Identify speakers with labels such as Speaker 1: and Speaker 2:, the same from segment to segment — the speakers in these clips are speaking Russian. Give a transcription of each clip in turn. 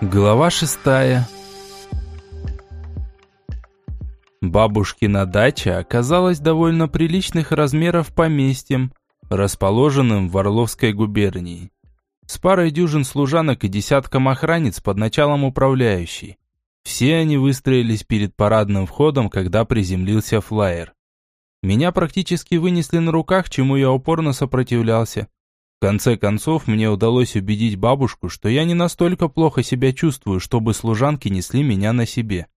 Speaker 1: Глава шестая. Бабушкина дача оказалась довольно приличных размеров поместьем, расположенным в Орловской губернии. С парой дюжин служанок и десятком охранниц под началом управляющей. Все они выстроились перед парадным входом, когда приземлился флайер. Меня практически вынесли на руках, чему я упорно сопротивлялся. В конце концов, мне удалось убедить бабушку, что я не настолько плохо себя чувствую, чтобы служанки несли меня на себе.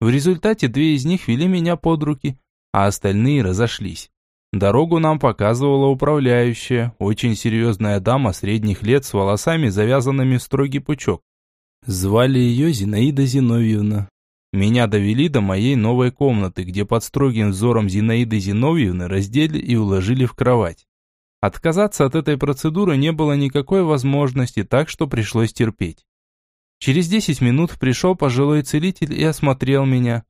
Speaker 1: В результате две из них вели меня под руки, а остальные разошлись. Дорогу нам показывала управляющая, очень серьезная дама средних лет с волосами, завязанными в строгий пучок. Звали ее Зинаида Зиновьевна. Меня довели до моей новой комнаты, где под строгим взором Зинаиды Зиновьевны раздели и уложили в кровать. Отказаться от этой процедуры не было никакой возможности, так что пришлось терпеть. Через 10 минут пришел пожилой целитель и осмотрел меня.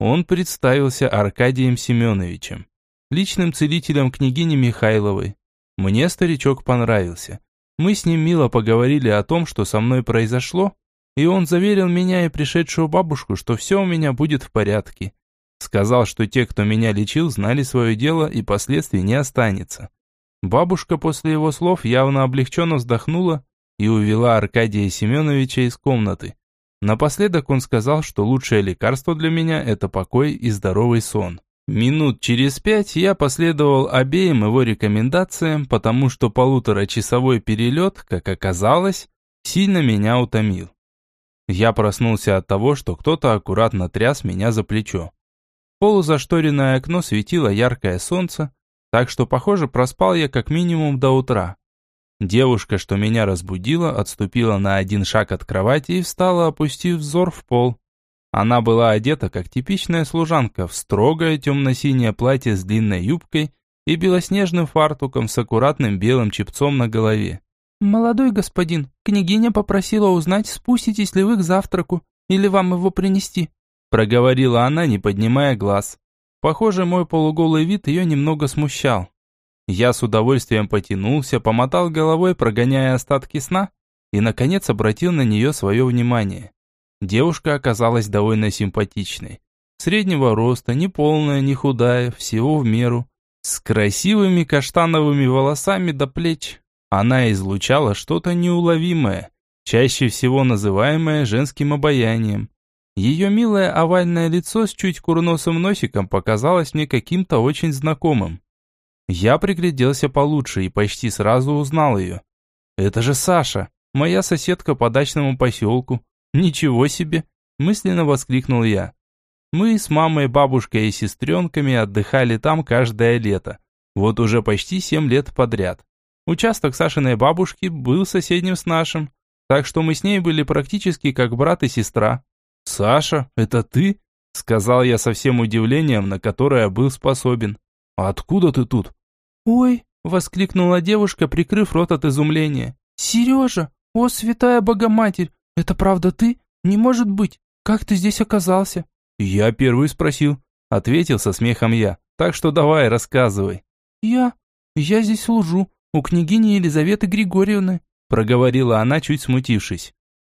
Speaker 1: Он представился Аркадием Семеновичем, личным целителем княгини Михайловой. Мне старичок понравился. Мы с ним мило поговорили о том, что со мной произошло, и он заверил меня и пришедшую бабушку, что все у меня будет в порядке. Сказал, что те, кто меня лечил, знали свое дело и последствий не останется. Бабушка после его слов явно облегченно вздохнула и увела Аркадия Семеновича из комнаты. Напоследок он сказал, что лучшее лекарство для меня – это покой и здоровый сон. Минут через пять я последовал обеим его рекомендациям, потому что полуторачасовой перелет, как оказалось, сильно меня утомил. Я проснулся от того, что кто-то аккуратно тряс меня за плечо. Полузашторенное окно светило яркое солнце, так что, похоже, проспал я как минимум до утра. Девушка, что меня разбудила, отступила на один шаг от кровати и встала, опустив взор в пол. Она была одета, как типичная служанка, в строгое темно-синее платье с длинной юбкой и белоснежным фартуком с аккуратным белым чепцом на голове.
Speaker 2: «Молодой господин, княгиня попросила узнать, спуститесь ли вы к завтраку, или вам его принести?»
Speaker 1: Проговорила она, не поднимая глаз. Похоже, мой полуголый вид ее немного смущал. Я с удовольствием потянулся, помотал головой, прогоняя остатки сна, и, наконец, обратил на нее свое внимание. Девушка оказалась довольно симпатичной. Среднего роста, не полная, не худая, всего в меру. С красивыми каштановыми волосами до плеч. Она излучала что-то неуловимое, чаще всего называемое женским обаянием. Ее милое овальное лицо с чуть курносым носиком показалось мне каким-то очень знакомым. Я пригляделся получше и почти сразу узнал ее. Это же Саша, моя соседка по дачному поселку. Ничего себе, мысленно воскликнул я. Мы с мамой, бабушкой и сестренками отдыхали там каждое лето. Вот уже почти семь лет подряд. Участок Сашиной бабушки был соседним с нашим, так что мы с ней были практически как брат и сестра. «Саша, это ты?» – сказал я со всем удивлением, на которое был способен. «А откуда ты тут?»
Speaker 2: «Ой!» – воскликнула девушка, прикрыв рот от изумления. «Сережа! О, святая Богоматерь! Это правда ты? Не может быть! Как ты здесь оказался?»
Speaker 1: «Я первый спросил», – ответил со смехом я. «Так что давай, рассказывай».
Speaker 2: «Я... я здесь служу, у княгини Елизаветы Григорьевны», – проговорила она, чуть смутившись.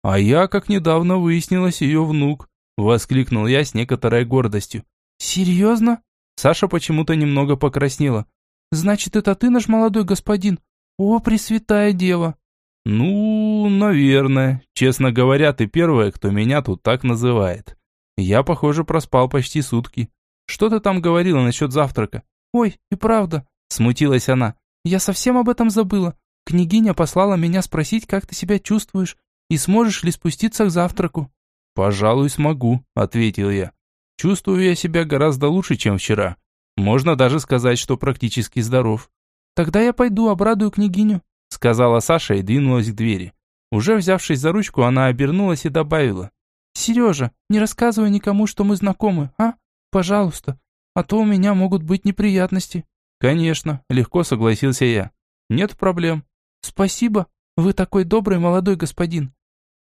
Speaker 1: «А я, как недавно выяснилось, ее внук», – воскликнул я с некоторой гордостью.
Speaker 2: «Серьезно?»
Speaker 1: Саша почему-то немного покраснела.
Speaker 2: «Значит, это ты наш молодой господин? О, Пресвятая Дева!»
Speaker 1: «Ну, наверное. Честно говоря, ты первая, кто меня тут так называет. Я, похоже, проспал почти сутки. Что ты там говорила насчет завтрака?»
Speaker 2: «Ой, и правда», – смутилась она. «Я совсем об этом забыла. Княгиня послала меня спросить, как ты себя чувствуешь. И сможешь ли спуститься к завтраку?»
Speaker 1: «Пожалуй, смогу», — ответил я. «Чувствую я себя гораздо лучше, чем вчера. Можно даже сказать, что практически здоров».
Speaker 2: «Тогда я пойду обрадую княгиню», —
Speaker 1: сказала Саша и двинулась к двери. Уже взявшись за ручку, она обернулась и добавила.
Speaker 2: «Сережа, не рассказывай никому, что мы знакомы, а? Пожалуйста, а то у меня могут быть неприятности».
Speaker 1: «Конечно», — легко согласился я. «Нет проблем».
Speaker 2: «Спасибо, вы такой добрый молодой господин».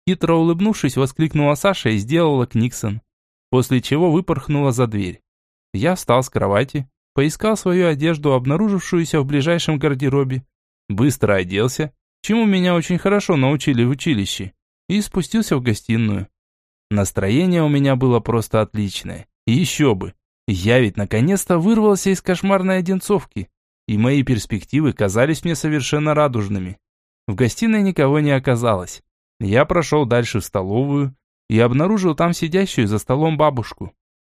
Speaker 1: Хитро улыбнувшись, воскликнула Саша и сделала Книксон, после чего выпорхнула за дверь. Я встал с кровати, поискал свою одежду, обнаружившуюся в ближайшем гардеробе, быстро оделся, чему меня очень хорошо научили в училище, и спустился в гостиную. Настроение у меня было просто отличное. Еще бы. Я ведь наконец-то вырвался из кошмарной одинцовки, и мои перспективы казались мне совершенно радужными. В гостиной никого не оказалось. Я прошел дальше в столовую и обнаружил там сидящую за столом бабушку.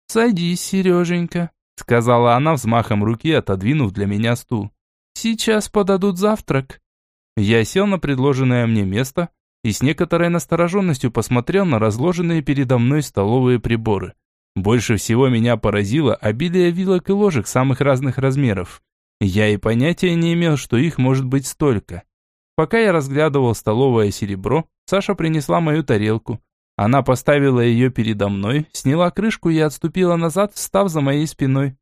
Speaker 2: «Садись, Сереженька», — сказала она взмахом руки, отодвинув для меня стул. «Сейчас подадут завтрак».
Speaker 1: Я сел на предложенное мне место и с некоторой настороженностью посмотрел на разложенные передо мной столовые приборы. Больше всего меня поразило обилие вилок и ложек самых разных размеров. Я и понятия не имел, что их может быть столько. Пока я разглядывал столовое серебро, Саша принесла мою тарелку. Она поставила ее передо мной, сняла крышку и отступила назад, встав за моей спиной.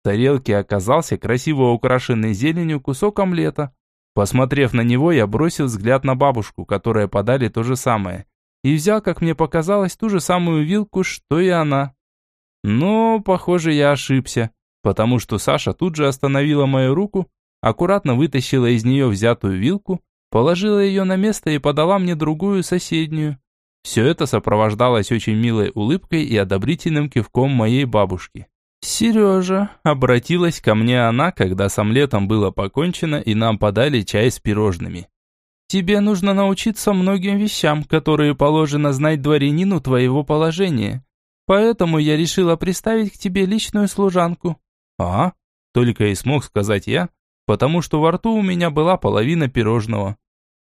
Speaker 1: В тарелке оказался красиво украшенный зеленью кусок омлета. Посмотрев на него, я бросил взгляд на бабушку, которая подали то же самое, и взял, как мне показалось, ту же самую вилку, что и она. Но, похоже, я ошибся, потому что Саша тут же остановила мою руку, аккуратно вытащила из нее взятую вилку, положила ее на место и подала мне другую соседнюю. Все это сопровождалось очень милой улыбкой и одобрительным кивком моей бабушки. «Сережа», — обратилась ко мне она, когда с омлетом было покончено и нам подали чай с пирожными. «Тебе нужно научиться многим вещам, которые положено знать дворянину твоего положения. Поэтому я решила приставить к тебе личную служанку». «А?» – только и смог сказать я, потому что во рту у меня была половина пирожного.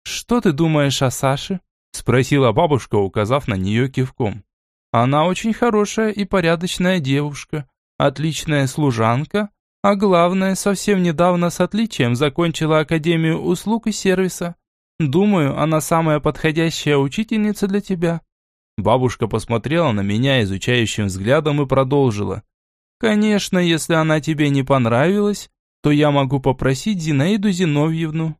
Speaker 1: «Что ты думаешь о Саше?» – спросила бабушка, указав на нее кивком. «Она очень хорошая и порядочная девушка, отличная служанка, а главное, совсем недавно с отличием закончила Академию услуг и сервиса. Думаю, она самая подходящая учительница для тебя». Бабушка посмотрела на меня изучающим взглядом и продолжила. «Конечно, если она тебе не понравилась, то я могу попросить Зинаиду Зиновьевну».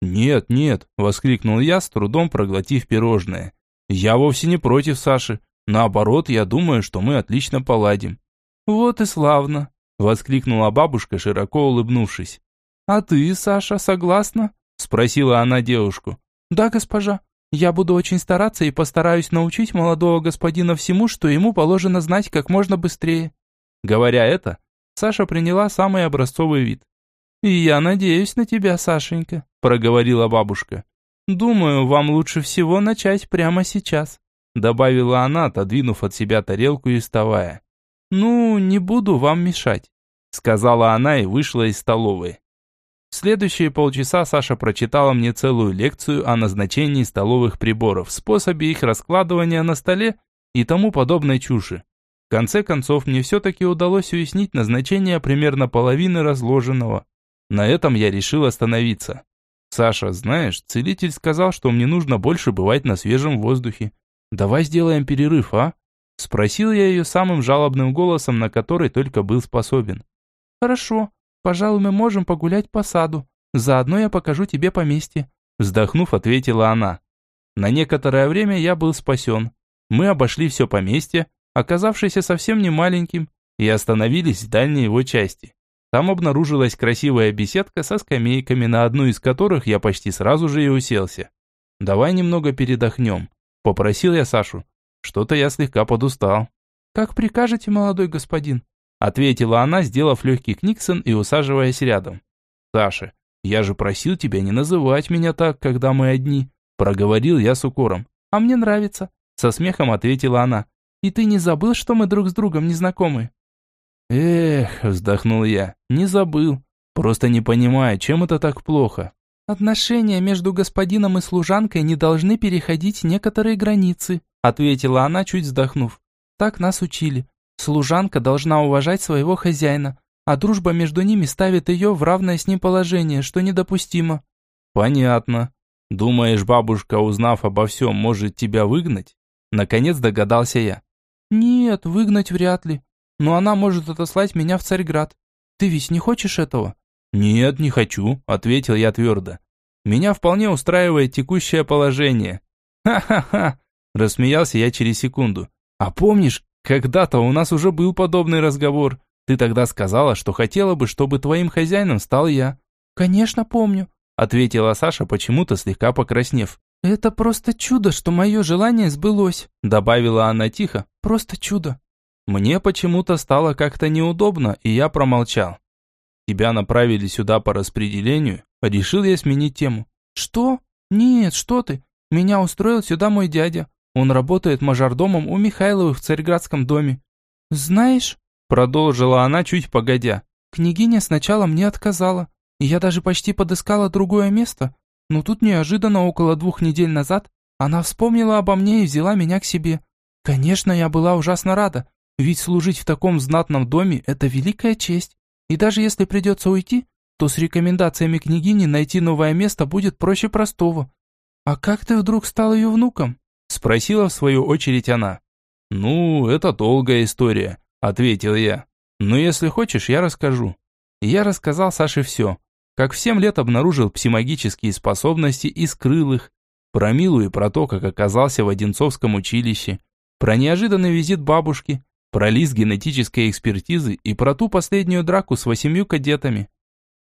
Speaker 1: «Нет, нет», – воскликнул я, с трудом проглотив пирожное. «Я вовсе не против Саши. Наоборот, я думаю, что мы отлично поладим». «Вот и славно», – воскликнула бабушка, широко улыбнувшись. «А ты, Саша, согласна?» – спросила она девушку. «Да, госпожа», я буду очень стараться и постараюсь научить молодого господина всему, что ему положено знать как можно быстрее». Говоря это, Саша приняла самый образцовый вид. «И я надеюсь на тебя, Сашенька», – проговорила бабушка. «Думаю, вам лучше всего начать прямо сейчас», – добавила она, отодвинув от себя тарелку и вставая. «Ну, не буду вам мешать», – сказала она и вышла из столовой. В следующие полчаса Саша прочитала мне целую лекцию о назначении столовых приборов, способе их раскладывания на столе и тому подобной чуши. В конце концов, мне все-таки удалось уяснить назначение примерно половины разложенного. На этом я решил остановиться. «Саша, знаешь, целитель сказал, что мне нужно больше бывать на свежем воздухе. Давай сделаем перерыв, а?» Спросил я ее самым жалобным голосом, на который только был способен. «Хорошо», Пожалуй, мы можем погулять по саду. Заодно я покажу тебе поместье», вздохнув, ответила она. На некоторое время я был спасен. Мы обошли все поместье, оказавшееся совсем не маленьким, и остановились в дальней его части. Там обнаружилась красивая беседка со скамейками, на одну из которых я почти сразу же и уселся. «Давай немного передохнем», – попросил я Сашу. «Что-то я слегка подустал». «Как прикажете, молодой господин», Ответила она, сделав легкий книксон и усаживаясь рядом. «Саша, я же просил тебя не называть меня так, когда мы одни», проговорил я с укором. «А мне нравится», со смехом ответила она. «И ты не забыл, что мы друг с другом не знакомы?» «Эх», вздохнул я, не забыл. Просто не понимаю, чем это так плохо. «Отношения между господином и служанкой не должны переходить некоторые границы», ответила она, чуть вздохнув. «Так нас учили. Служанка должна уважать своего хозяина, а дружба между ними ставит ее в равное с ним положение, что недопустимо». «Понятно. Думаешь, бабушка, узнав обо всем, может тебя выгнать?» Наконец догадался я. «Нет, выгнать вряд ли. Но она может отослать меня в Царьград. Ты ведь не хочешь этого?» «Нет, не хочу», — ответил я твердо. «Меня вполне устраивает текущее положение». «Ха-ха-ха!» – рассмеялся я через секунду. «А помнишь, когда-то у нас уже был подобный разговор. Ты тогда сказала, что хотела бы, чтобы твоим хозяином стал я. Конечно, помню, ответила Саша, почему-то слегка покраснев.
Speaker 2: «Это просто чудо, что мое желание сбылось», добавила она тихо. «Просто чудо».
Speaker 1: Мне почему-то стало как-то неудобно, и я промолчал. Тебя направили сюда по распределению, решил я сменить тему.
Speaker 2: Что? Нет, что ты? Меня устроил сюда мой дядя. Он работает мажордомом у Михайловых в Царьградском доме. Знаешь, продолжила она чуть погодя. Княгиня сначала мне отказала, и я даже почти подыскала другое место, но тут неожиданно около двух недель назад она вспомнила обо мне и взяла меня к себе. Конечно, я была ужасно рада, ведь служить в таком знатном доме – это великая честь. И даже если придется уйти, то с рекомендациями княгини найти новое место будет проще простого. А как ты вдруг стал ее внуком?
Speaker 1: Спросила в свою очередь она. Ну, это долгая история, ответил я. Но если хочешь, я расскажу. Я рассказал Саше все. Как в семь лет обнаружил псимагические способности и скрыл их. Про Милу и про то, как оказался в Одинцовском училище. Про неожиданный визит бабушки про лист генетической экспертизы и про ту последнюю драку с восемью кадетами.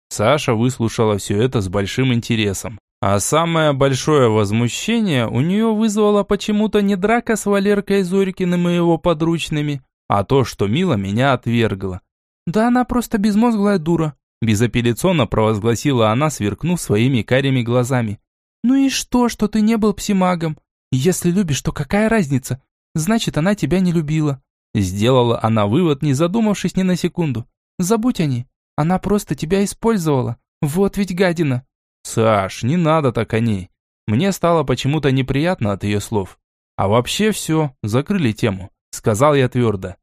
Speaker 1: Саша выслушала все это с большим интересом. А самое большое возмущение у нее вызвала почему-то не драка с Валеркой Зорькиным и его подручными, а то, что Мила меня отвергла. «Да она просто безмозглая дура», – безапелляционно провозгласила она, сверкнув своими карими глазами. «Ну и что, что ты не был псимагом? Если любишь, то какая разница? Значит, она тебя не любила. Сделала она вывод, не задумавшись ни на секунду. Забудь о ней. Она просто тебя использовала. Вот ведь гадина. Саш, не надо так о ней. Мне стало почему-то неприятно от ее слов. А вообще все, закрыли тему. Сказал я твердо.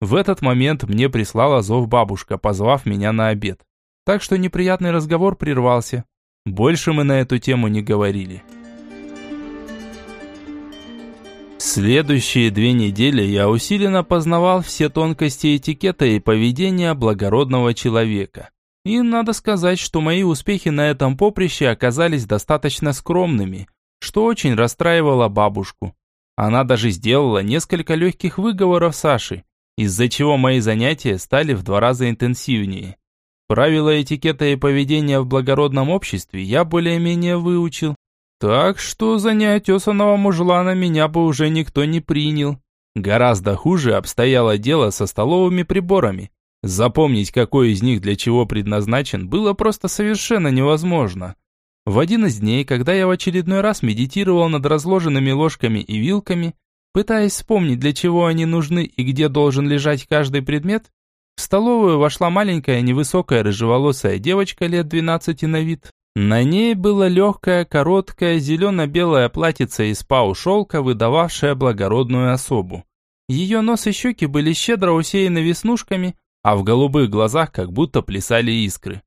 Speaker 1: В этот момент мне прислала зов бабушка, позвав меня на обед. Так что неприятный разговор прервался. Больше мы на эту тему не говорили. Следующие две недели я усиленно познавал все тонкости этикета и поведения благородного человека. И надо сказать, что мои успехи на этом поприще оказались достаточно скромными, что очень расстраивало бабушку. Она даже сделала несколько легких выговоров Саши, из-за чего мои занятия стали в два раза интенсивнее. Правила этикета и поведения в благородном обществе я более-менее выучил, так что за неотесанного мужлана меня бы уже никто не принял. Гораздо хуже обстояло дело со столовыми приборами. Запомнить, какой из них для чего предназначен, было просто совершенно невозможно. В один из дней, когда я в очередной раз медитировал над разложенными ложками и вилками, пытаясь вспомнить, для чего они нужны и где должен лежать каждый предмет, в столовую вошла маленькая невысокая рыжеволосая девочка лет 12 на вид, на ней было легкое, короткое, зелено-белое платьице из пау-шелка, выдававшее благородную особу. Ее нос и щеки были щедро усеяны веснушками, а в голубых глазах как будто плясали искры.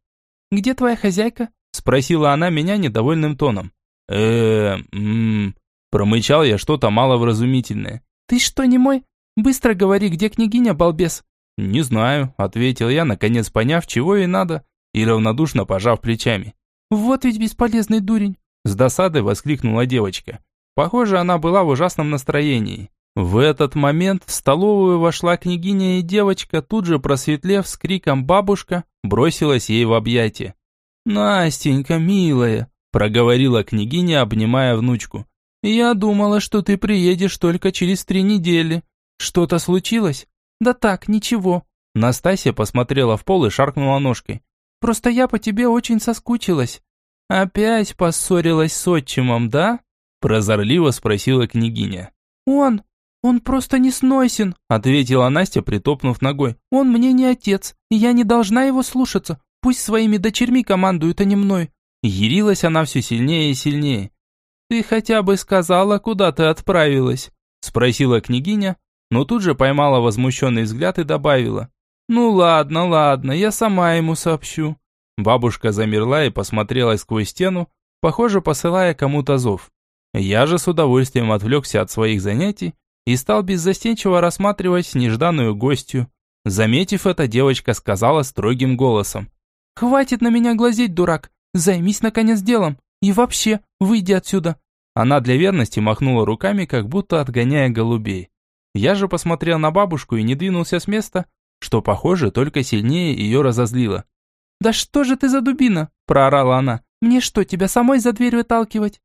Speaker 1: «Где твоя хозяйка?» – спросила она меня недовольным тоном. э м промычал я что-то маловразумительное. «Ты что, не мой? Быстро говори, где княгиня, балбес?» «Не знаю», – ответил я, наконец поняв, чего ей надо, и равнодушно пожав плечами. «Вот ведь бесполезный дурень!» С досадой воскликнула девочка. Похоже, она была в ужасном настроении. В этот момент в столовую вошла княгиня и девочка, тут же просветлев с криком «бабушка», бросилась ей в объятия. «Настенька, милая», – проговорила княгиня, обнимая внучку. «Я думала, что ты приедешь только через три недели. Что-то случилось?» «Да так, ничего». Настасья посмотрела в пол и шаркнула ножкой. Просто я по тебе очень соскучилась. Опять поссорилась с отчимом, да? Прозорливо спросила княгиня. Он, он просто не сносен, ответила Настя, притопнув ногой. Он мне не отец, и я не должна его слушаться. Пусть своими дочерьми командуют, а не мной. Ярилась она все сильнее и сильнее. «Ты хотя бы сказала, куда ты отправилась?» Спросила княгиня, но тут же поймала возмущенный взгляд и добавила. «Ну ладно, ладно, я сама ему сообщу». Бабушка замерла и посмотрела сквозь стену, похоже, посылая кому-то зов. Я же с удовольствием отвлекся от своих занятий и стал беззастенчиво рассматривать нежданную гостью. Заметив это, девочка сказала строгим голосом. «Хватит на меня глазеть, дурак! Займись, наконец, делом! И вообще, выйди отсюда!» Она для верности махнула руками, как будто отгоняя голубей. Я же посмотрел на бабушку и не двинулся с места, что, похоже, только сильнее ее разозлило. «Да что же ты за дубина?» – проорала она. «Мне что, тебя самой за дверь выталкивать?»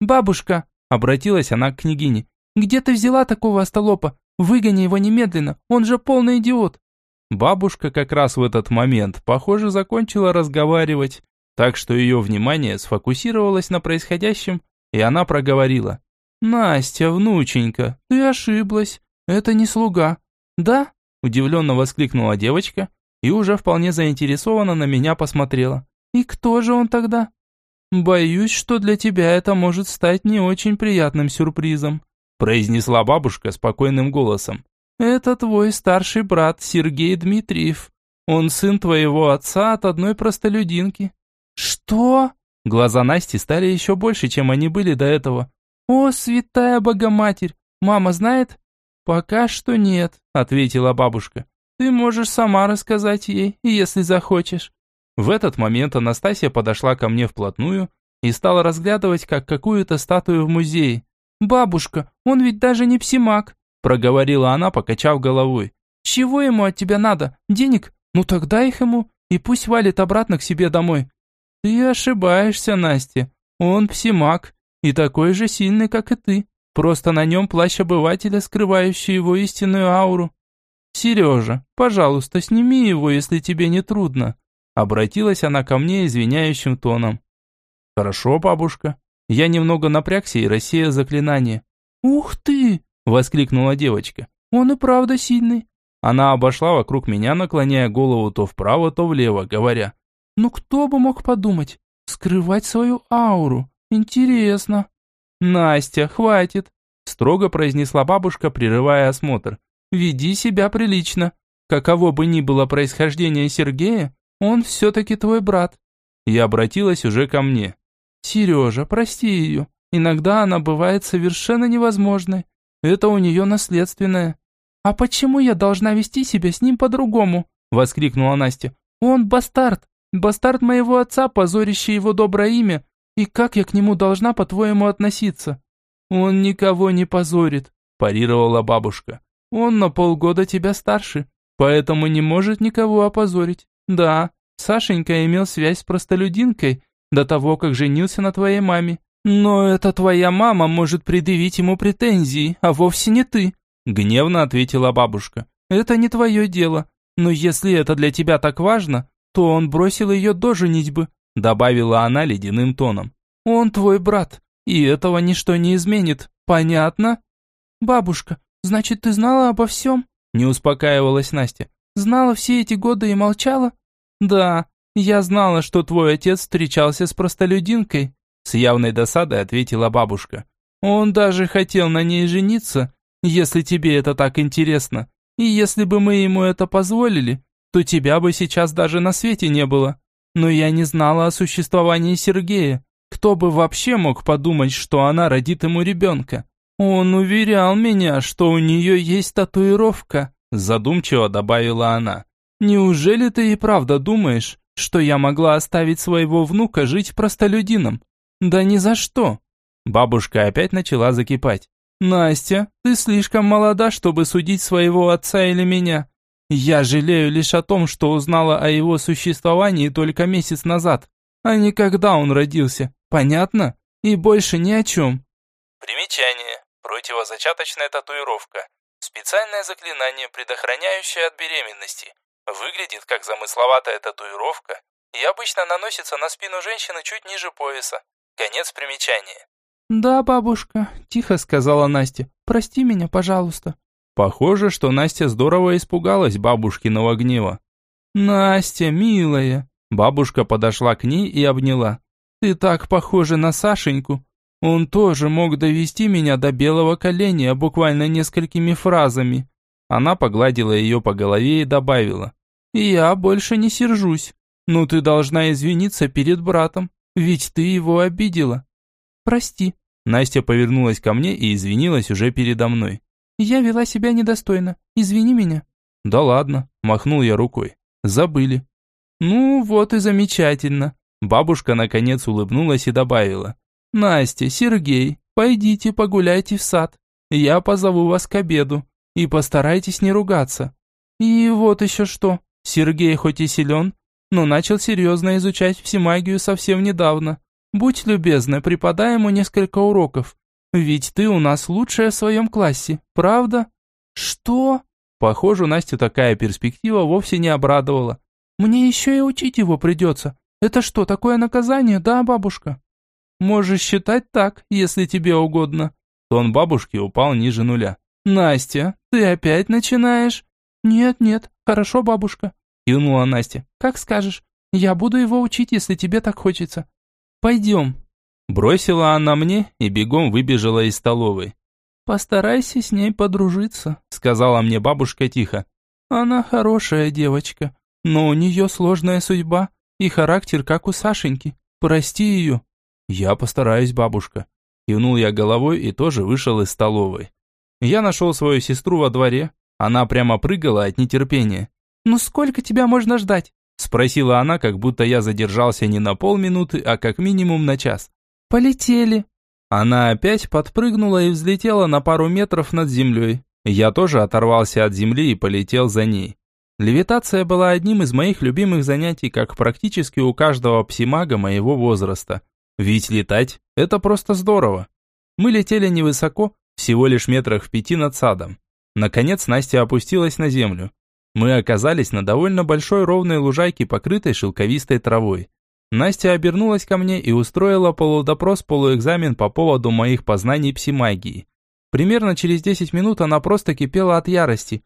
Speaker 2: «Бабушка!» – обратилась она к княгине. «Где ты взяла такого остолопа? Выгони его немедленно, он же полный идиот!»
Speaker 1: Бабушка как раз в этот момент, похоже, закончила разговаривать, так что ее внимание сфокусировалось на происходящем, и она проговорила.
Speaker 2: «Настя, внученька, ты ошиблась. Это не слуга». «Да?» – удивленно воскликнула девочка и уже вполне заинтересованно на меня посмотрела. «И кто же он тогда?» «Боюсь, что для тебя это может стать не очень приятным сюрпризом», произнесла бабушка спокойным голосом. «Это твой старший брат Сергей Дмитриев. Он сын твоего отца от одной простолюдинки». «Что?» Глаза Насти стали еще больше, чем они были до этого. «О, святая Богоматерь! Мама знает?» «Пока что нет», — ответила бабушка. «Ты можешь сама рассказать ей, если захочешь». В этот момент Анастасия подошла ко мне вплотную и стала разглядывать, как какую-то статую в музее. «Бабушка, он ведь даже не псимак», – проговорила она, покачав головой. «Чего ему от тебя надо? Денег? Ну тогда их ему, и пусть валит обратно к себе домой». «Ты ошибаешься, Настя. Он псимак, и такой же сильный, как и ты. Просто на нем плащ обывателя, скрывающий его истинную ауру. Сережа, пожалуйста, сними его, если тебе не трудно. Обратилась она ко мне извиняющим тоном. «Хорошо, бабушка». Я немного напрягся и рассеял заклинание. «Ух ты!» – воскликнула девочка. «Он и правда сильный». Она обошла вокруг меня, наклоняя голову то вправо, то влево, говоря. «Ну кто бы мог подумать? Скрывать свою ауру. Интересно». «Настя, хватит!» – строго произнесла бабушка, прерывая осмотр. «Веди себя прилично. Каково бы ни было происхождение Сергея, он все-таки твой брат». Я обратилась уже ко мне. «Сережа, прости ее. Иногда она бывает совершенно невозможной. Это у нее наследственное». «А почему я должна вести себя с ним по-другому?» Воскликнула Настя. «Он бастард. Бастард моего отца, позорящий его доброе имя. И как я к нему должна, по-твоему, относиться?» «Он никого не позорит», парировала бабушка. «Он на полгода тебя старше, поэтому не может никого опозорить. Да, Сашенька имел связь с простолюдинкой до того, как женился на твоей маме. Но это твоя мама может предъявить ему претензии, а вовсе не ты, гневно ответила бабушка. Это не твое дело. Но если это для тебя так важно, то он бросил ее до женитьбы, добавила она ледяным тоном. Он твой брат, и этого ничто не изменит. Понятно? Бабушка, значит, ты знала обо всем? Не успокаивалась Настя. Знала все эти годы и молчала? «Да, я знала, что твой отец встречался с простолюдинкой», с явной досадой ответила бабушка. «Он даже хотел на ней жениться, если тебе это так интересно. И если бы мы ему это позволили, то тебя бы сейчас даже на свете не было. Но я не знала о существовании Сергея. Кто бы вообще мог подумать, что она родит ему ребенка? Он уверял меня, что у нее есть татуировка», задумчиво добавила она. Неужели ты и правда думаешь, что я могла оставить своего внука жить простолюдином? Да ни за что. Бабушка опять начала закипать. Настя, ты слишком молода, чтобы судить своего отца или меня. Я жалею лишь о том, что узнала о его существовании только месяц назад, а не когда он родился. Понятно? И больше ни о чем.
Speaker 1: Примечание. Противозачаточная татуировка. Специальное заклинание, предохраняющее от беременности. Выглядит как замысловатая татуировка и обычно наносится на спину женщины чуть ниже пояса. Конец примечания.
Speaker 2: «Да, бабушка», – тихо сказала Настя. «Прости меня, пожалуйста».
Speaker 1: Похоже, что Настя здорово испугалась бабушкиного гнева.
Speaker 2: «Настя, милая!» Бабушка подошла к ней и обняла. «Ты так похожа на Сашеньку. Он тоже мог довести меня до белого коленя буквально несколькими фразами». Она погладила ее по голове и добавила. «Я больше не сержусь. Но ты должна извиниться перед братом, ведь ты его обидела». «Прости». Настя повернулась ко мне и извинилась уже передо мной. «Я вела себя недостойно. Извини меня».
Speaker 1: «Да ладно», – махнул я рукой. «Забыли».
Speaker 2: «Ну, вот и замечательно». Бабушка наконец улыбнулась и добавила. «Настя, Сергей, пойдите погуляйте в сад. Я позову вас к обеду. И постарайтесь не ругаться. И вот еще что. Сергей хоть и силен, но начал серьезно изучать всемагию совсем недавно. Будь любезна, преподай ему несколько уроков. Ведь ты у нас лучшая в своем классе, правда? Что? Похоже, Настю такая перспектива вовсе не обрадовала. Мне еще и учить его придется. Это что, такое наказание, да, бабушка? Можешь считать так, если тебе угодно. Тон бабушки упал ниже нуля. Настя, ты опять начинаешь? Нет, нет, хорошо, бабушка. Кивнула Настя. Как скажешь. Я буду его учить, если тебе так хочется. Пойдем. Бросила она мне и бегом выбежала из столовой. «Постарайся с ней подружиться», — сказала мне бабушка тихо. «Она хорошая девочка, но у нее сложная судьба и характер, как у Сашеньки. Прости ее». «Я постараюсь, бабушка». Кивнул я головой и тоже вышел из столовой. Я нашел свою сестру во дворе. Она прямо прыгала от нетерпения. «Ну сколько тебя можно ждать?» Спросила она, как будто я задержался не на полминуты, а как минимум на час. «Полетели!» Она опять подпрыгнула и взлетела на пару метров над землей. Я тоже оторвался от земли и полетел за ней. Левитация была одним из моих любимых занятий, как практически у каждого псимага моего возраста. Ведь летать – это просто здорово. Мы летели невысоко, всего лишь метрах в пяти над садом. Наконец Настя опустилась на землю. Мы оказались на довольно большой ровной лужайке, покрытой шелковистой травой. Настя обернулась ко мне и устроила полудопрос-полуэкзамен по поводу моих познаний псимагии. Примерно через 10 минут она просто кипела от ярости.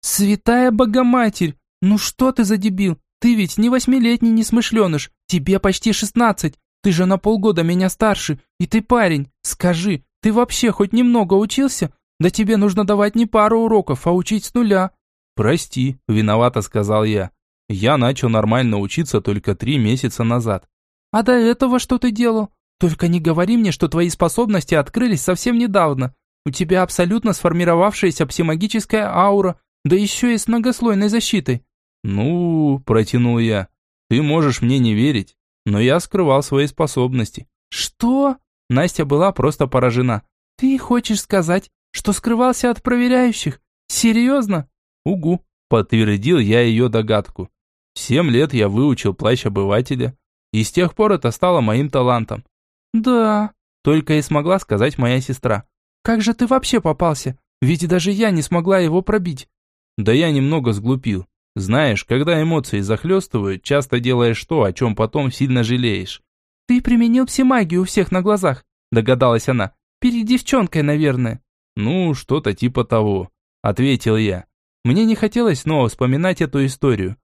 Speaker 2: «Святая Богоматерь! Ну что ты за дебил? Ты ведь не восьмилетний несмышленыш, тебе почти шестнадцать. Ты же на полгода меня старше, и ты парень. Скажи, ты вообще хоть немного учился? Да тебе нужно давать не пару уроков, а учить с нуля». «Прости», – виновато сказал я. Я начал нормально учиться только три месяца назад. А до этого что ты делал? Только не говори мне, что твои способности открылись совсем недавно. У тебя абсолютно сформировавшаяся псимагическая аура, да еще и с многослойной защитой. Ну, протянул я. Ты можешь мне не верить, но я скрывал свои способности. Что? Настя была просто поражена. Ты хочешь сказать, что скрывался от проверяющих? Серьезно? Угу, подтвердил я ее догадку семь лет я выучил плащ обывателя, и с тех пор это стало моим талантом. Да, только и смогла сказать моя сестра. Как же ты вообще попался? Ведь даже я не смогла его пробить. Да я немного сглупил. Знаешь, когда эмоции захлестывают, часто делаешь то, о чем потом сильно жалеешь. Ты применил псимагию у всех на глазах, догадалась она. Перед девчонкой, наверное. Ну, что-то типа того, ответил я. Мне не хотелось снова вспоминать эту историю.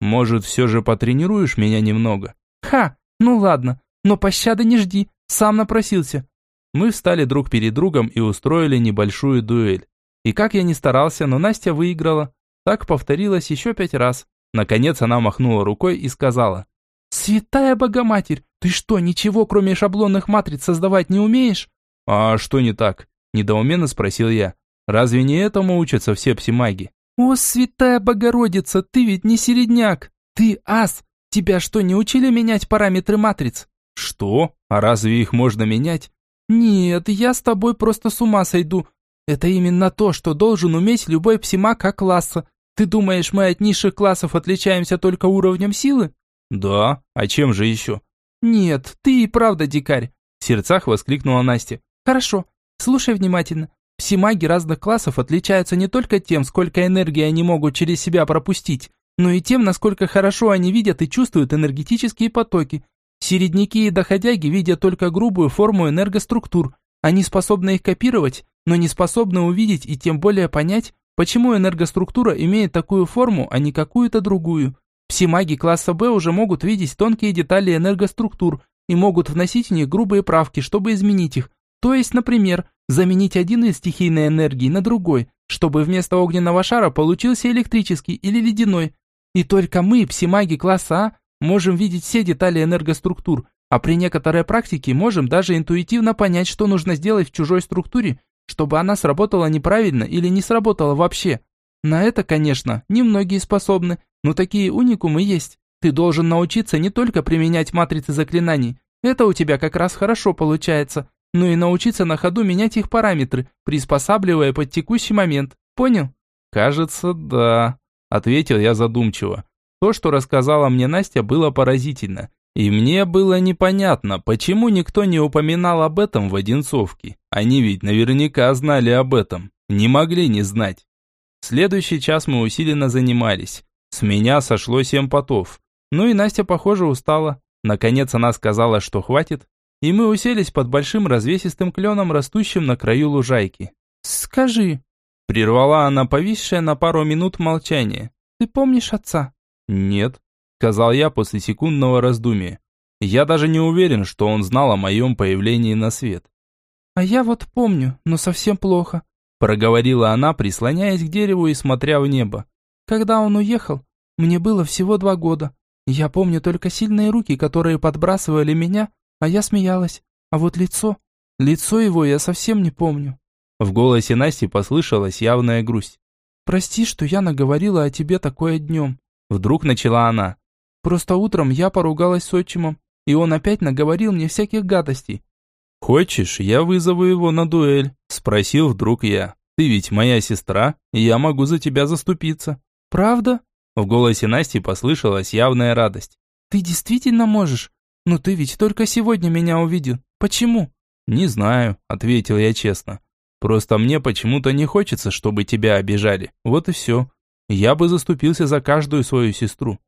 Speaker 2: Может, все же потренируешь меня немного? Ха, ну ладно, но пощады не жди, сам напросился. Мы встали друг перед другом и устроили небольшую дуэль. И как я ни старался, но Настя выиграла. Так повторилось еще пять раз. Наконец она махнула рукой и сказала. «Святая Богоматерь, ты что, ничего кроме шаблонных матриц создавать не умеешь?» «А что не так?» – недоуменно спросил я. «Разве не этому учатся все псимаги?» «О, святая Богородица, ты ведь не середняк! Ты ас! Тебя что, не учили менять параметры матриц?» «Что? А разве их можно менять?» «Нет, я с тобой просто с ума сойду. Это именно то, что должен уметь любой псимак класса. Ты думаешь, мы от низших классов отличаемся только уровнем силы?» «Да, а чем же еще?» «Нет, ты и правда дикарь», – в сердцах воскликнула Настя. «Хорошо, слушай внимательно. Псимаги разных классов отличаются не только тем, сколько энергии они могут через себя пропустить, но и тем, насколько хорошо они видят и чувствуют энергетические потоки. Середняки и доходяги видят только грубую форму энергоструктур. Они способны их копировать, но не способны увидеть и тем более понять, почему энергоструктура имеет такую форму, а не какую-то другую. Псимаги класса Б уже могут видеть тонкие детали энергоструктур и могут вносить в них грубые правки, чтобы изменить их. То есть, например, заменить один из стихийной энергии на другой, чтобы вместо огненного шара получился электрический или ледяной. И только мы, псимаги класса А, можем видеть все детали энергоструктур, а при некоторой практике можем даже интуитивно понять, что нужно сделать в чужой структуре, чтобы она сработала неправильно или не сработала вообще. На это, конечно, немногие способны, но такие уникумы есть. Ты должен научиться не только применять матрицы заклинаний, это у тебя как раз хорошо получается, но и научиться на ходу менять их параметры, приспосабливая под текущий момент. Понял? Кажется, да, ответил я задумчиво. То, что рассказала мне Настя, было поразительно.
Speaker 1: И мне было непонятно, почему никто не упоминал об этом в Одинцовке. Они ведь наверняка знали об этом, не могли не знать. Следующий час мы усиленно занимались. С меня сошло семь потов. Ну и Настя, похоже, устала. Наконец она сказала, что хватит, и мы уселись под большим развесистым кленом, растущим на краю лужайки.
Speaker 2: «Скажи», –
Speaker 1: прервала она повисшее на пару минут молчание.
Speaker 2: «Ты помнишь отца?»
Speaker 1: «Нет», сказал я после секундного раздумия. Я даже не уверен, что он знал о моем появлении на свет.
Speaker 2: «А я вот помню, но совсем плохо»,
Speaker 1: проговорила она, прислоняясь к дереву и смотря в небо.
Speaker 2: «Когда он уехал, мне было всего два года. Я помню только сильные руки, которые подбрасывали меня, а я смеялась. А вот лицо, лицо его я совсем не помню».
Speaker 1: В голосе Насти послышалась явная грусть.
Speaker 2: «Прости, что я наговорила о тебе такое днем».
Speaker 1: Вдруг начала она.
Speaker 2: Просто утром я поругалась с отчимом, и он опять наговорил мне всяких гадостей.
Speaker 1: «Хочешь, я вызову его на дуэль?» – спросил вдруг я. «Ты ведь моя сестра, и я могу за тебя заступиться».
Speaker 2: «Правда?»
Speaker 1: В голосе Насти послышалась явная радость.
Speaker 2: «Ты действительно можешь? Но ты ведь только сегодня меня увидел. Почему?»
Speaker 1: «Не знаю», – ответил я честно. «Просто мне почему-то не хочется, чтобы тебя обижали. Вот и все. Я бы заступился за каждую свою сестру.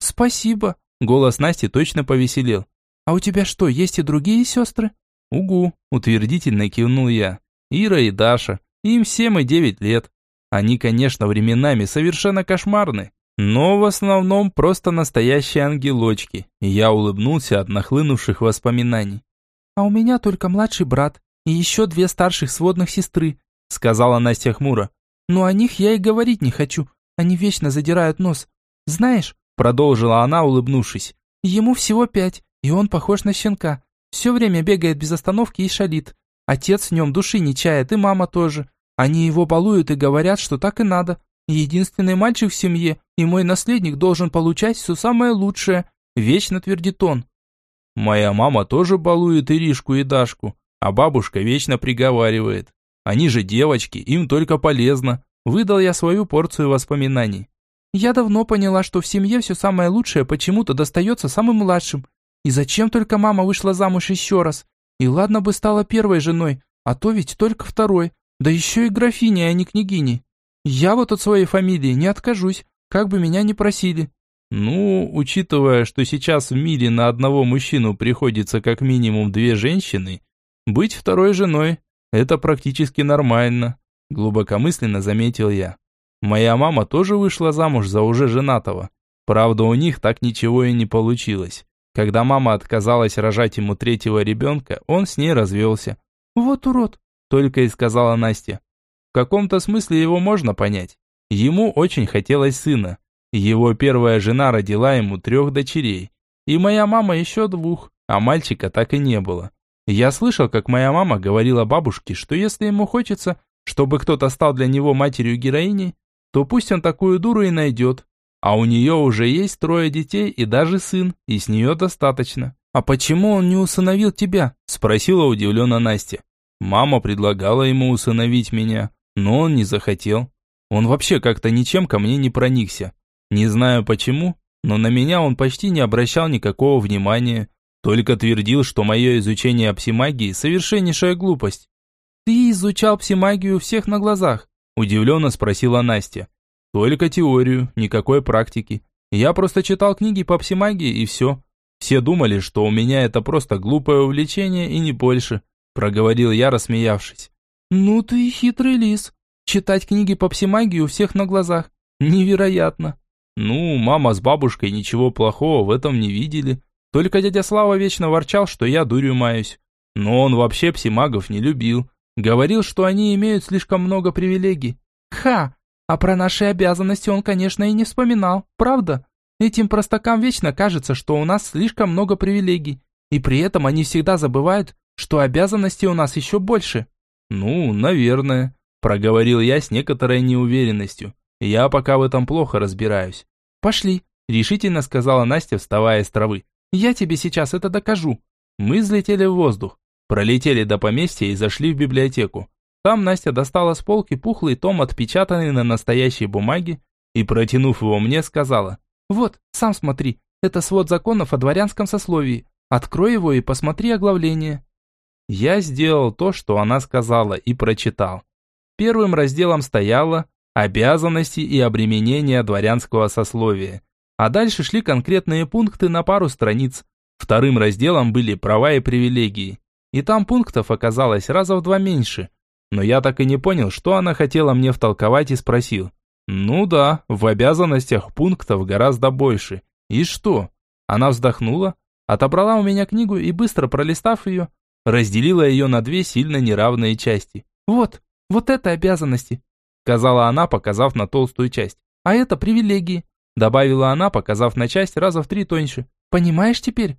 Speaker 2: «Спасибо!»
Speaker 1: Голос Насти точно повеселел.
Speaker 2: «А у тебя что, есть и другие сестры?»
Speaker 1: «Угу!» Утвердительно кивнул я. «Ира и Даша. Им семь и девять лет. Они, конечно, временами совершенно кошмарны, но в основном просто настоящие ангелочки». Я улыбнулся от нахлынувших воспоминаний.
Speaker 2: «А у меня только младший брат и еще две старших сводных сестры», сказала Настя хмуро. «Но о них я и говорить не хочу. Они вечно задирают нос. Знаешь,
Speaker 1: Продолжила она, улыбнувшись.
Speaker 2: Ему всего пять, и он похож на щенка. Все время бегает без остановки и шалит. Отец в нем души не чает, и мама тоже. Они его балуют и говорят, что так и надо. Единственный мальчик в семье, и мой наследник должен получать все самое лучшее. Вечно твердит он.
Speaker 1: Моя мама тоже балует Иришку и Дашку, а бабушка вечно приговаривает. Они же девочки, им только полезно. Выдал я свою порцию воспоминаний.
Speaker 2: Я давно поняла, что в семье все самое лучшее почему-то достается самым младшим. И зачем только мама вышла замуж еще раз? И ладно бы стала первой женой, а то ведь только второй. Да еще и графиней, а не княгиней. Я вот от своей фамилии не откажусь, как бы меня ни просили.
Speaker 1: Ну, учитывая, что сейчас в мире на одного мужчину приходится как минимум две женщины, быть второй женой – это практически нормально, глубокомысленно заметил я. Моя мама тоже вышла замуж за уже женатого. Правда, у них так ничего и не получилось. Когда мама отказалась рожать ему третьего ребенка, он с ней развелся.
Speaker 2: «Вот урод», – только и сказала Настя.
Speaker 1: В каком-то смысле его можно понять. Ему очень хотелось сына. Его первая жена родила ему трех дочерей. И моя мама еще двух, а мальчика так и не было. Я слышал, как моя мама говорила бабушке, что если ему хочется, чтобы кто-то стал для него матерью героиней, то пусть он такую дуру и найдет. А у нее уже есть трое детей и даже сын, и с нее достаточно.
Speaker 2: «А почему он не усыновил тебя?»
Speaker 1: – спросила удивленно Настя. Мама предлагала ему усыновить меня, но он не захотел. Он вообще как-то ничем ко мне не проникся. Не знаю почему, но на меня он почти не обращал никакого внимания, только твердил, что мое изучение псимагии – совершеннейшая глупость.
Speaker 2: «Ты изучал псимагию всех на глазах.
Speaker 1: Удивленно спросила Настя. Только теорию, никакой практики. Я просто читал книги по псимагии и все. Все думали, что у меня это просто глупое увлечение и не больше. Проговорил я, рассмеявшись.
Speaker 2: Ну ты хитрый лис. Читать книги по псимагии у всех на глазах. Невероятно.
Speaker 1: Ну, мама с бабушкой ничего плохого в этом не видели. Только дядя Слава вечно ворчал, что я дурью маюсь. Но он вообще псимагов не любил. Говорил, что они имеют слишком много привилегий.
Speaker 2: Ха! А про наши обязанности он, конечно, и не вспоминал, правда? Этим простакам вечно кажется, что у нас слишком много привилегий. И при этом они всегда забывают, что обязанностей у нас еще больше.
Speaker 1: Ну, наверное, проговорил я с некоторой неуверенностью. Я пока в этом плохо разбираюсь.
Speaker 2: Пошли, решительно сказала Настя, вставая с травы. Я тебе сейчас это докажу.
Speaker 1: Мы взлетели в воздух. Пролетели до поместья и зашли в библиотеку. Там Настя достала с полки пухлый том, отпечатанный на настоящей бумаге, и, протянув его мне, сказала,
Speaker 2: «Вот, сам смотри, Это свод законов о дворянском сословии. Открой его и посмотри оглавление».
Speaker 1: Я сделал то, что она сказала, и прочитал. Первым разделом стояло «Обязанности и обременения дворянского сословия». А дальше шли конкретные пункты на пару страниц. Вторым разделом были права и привилегии. И там пунктов оказалось раза в два меньше. Но я так и не понял, что она хотела мне втолковать и спросил. Ну да, в обязанностях пунктов гораздо больше. И что? Она вздохнула, отобрала у меня книгу и, быстро пролистав ее, разделила ее на две сильно неравные части. «Вот, вот это обязанности», сказала она, показав на толстую часть. «А это привилегии», добавила она, показав на часть раза в три тоньше. «Понимаешь теперь?»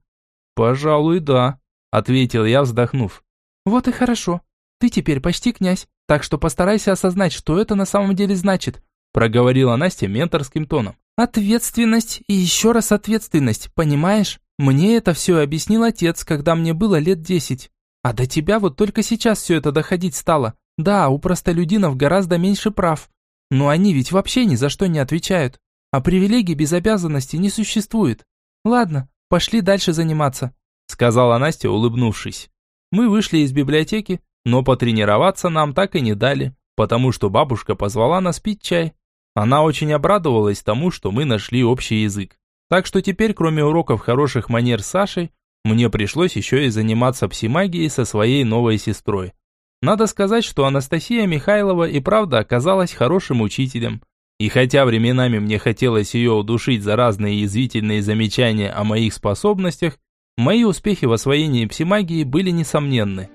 Speaker 1: «Пожалуй, да», ответил я, вздохнув. «Вот и хорошо. Ты теперь почти князь, так что постарайся осознать, что это на самом деле значит», проговорила Настя менторским тоном. «Ответственность и еще раз ответственность, понимаешь? Мне это все объяснил отец, когда мне было лет десять. А до тебя вот только сейчас все это доходить стало. Да, у простолюдинов гораздо меньше прав. Но они ведь вообще ни за что не отвечают. А привилегий без обязанностей не существует. Ладно, пошли дальше заниматься», сказала Настя, улыбнувшись. Мы вышли из библиотеки, но потренироваться нам так и не дали, потому что бабушка позвала нас пить чай. Она очень обрадовалась тому, что мы нашли общий язык. Так что теперь, кроме уроков хороших манер с Сашей, мне пришлось еще и заниматься псимагией со своей новой сестрой. Надо сказать, что Анастасия Михайлова и правда оказалась хорошим учителем. И хотя временами мне хотелось ее удушить за разные язвительные замечания о моих способностях, мои успехи в освоении псимагии были несомненны.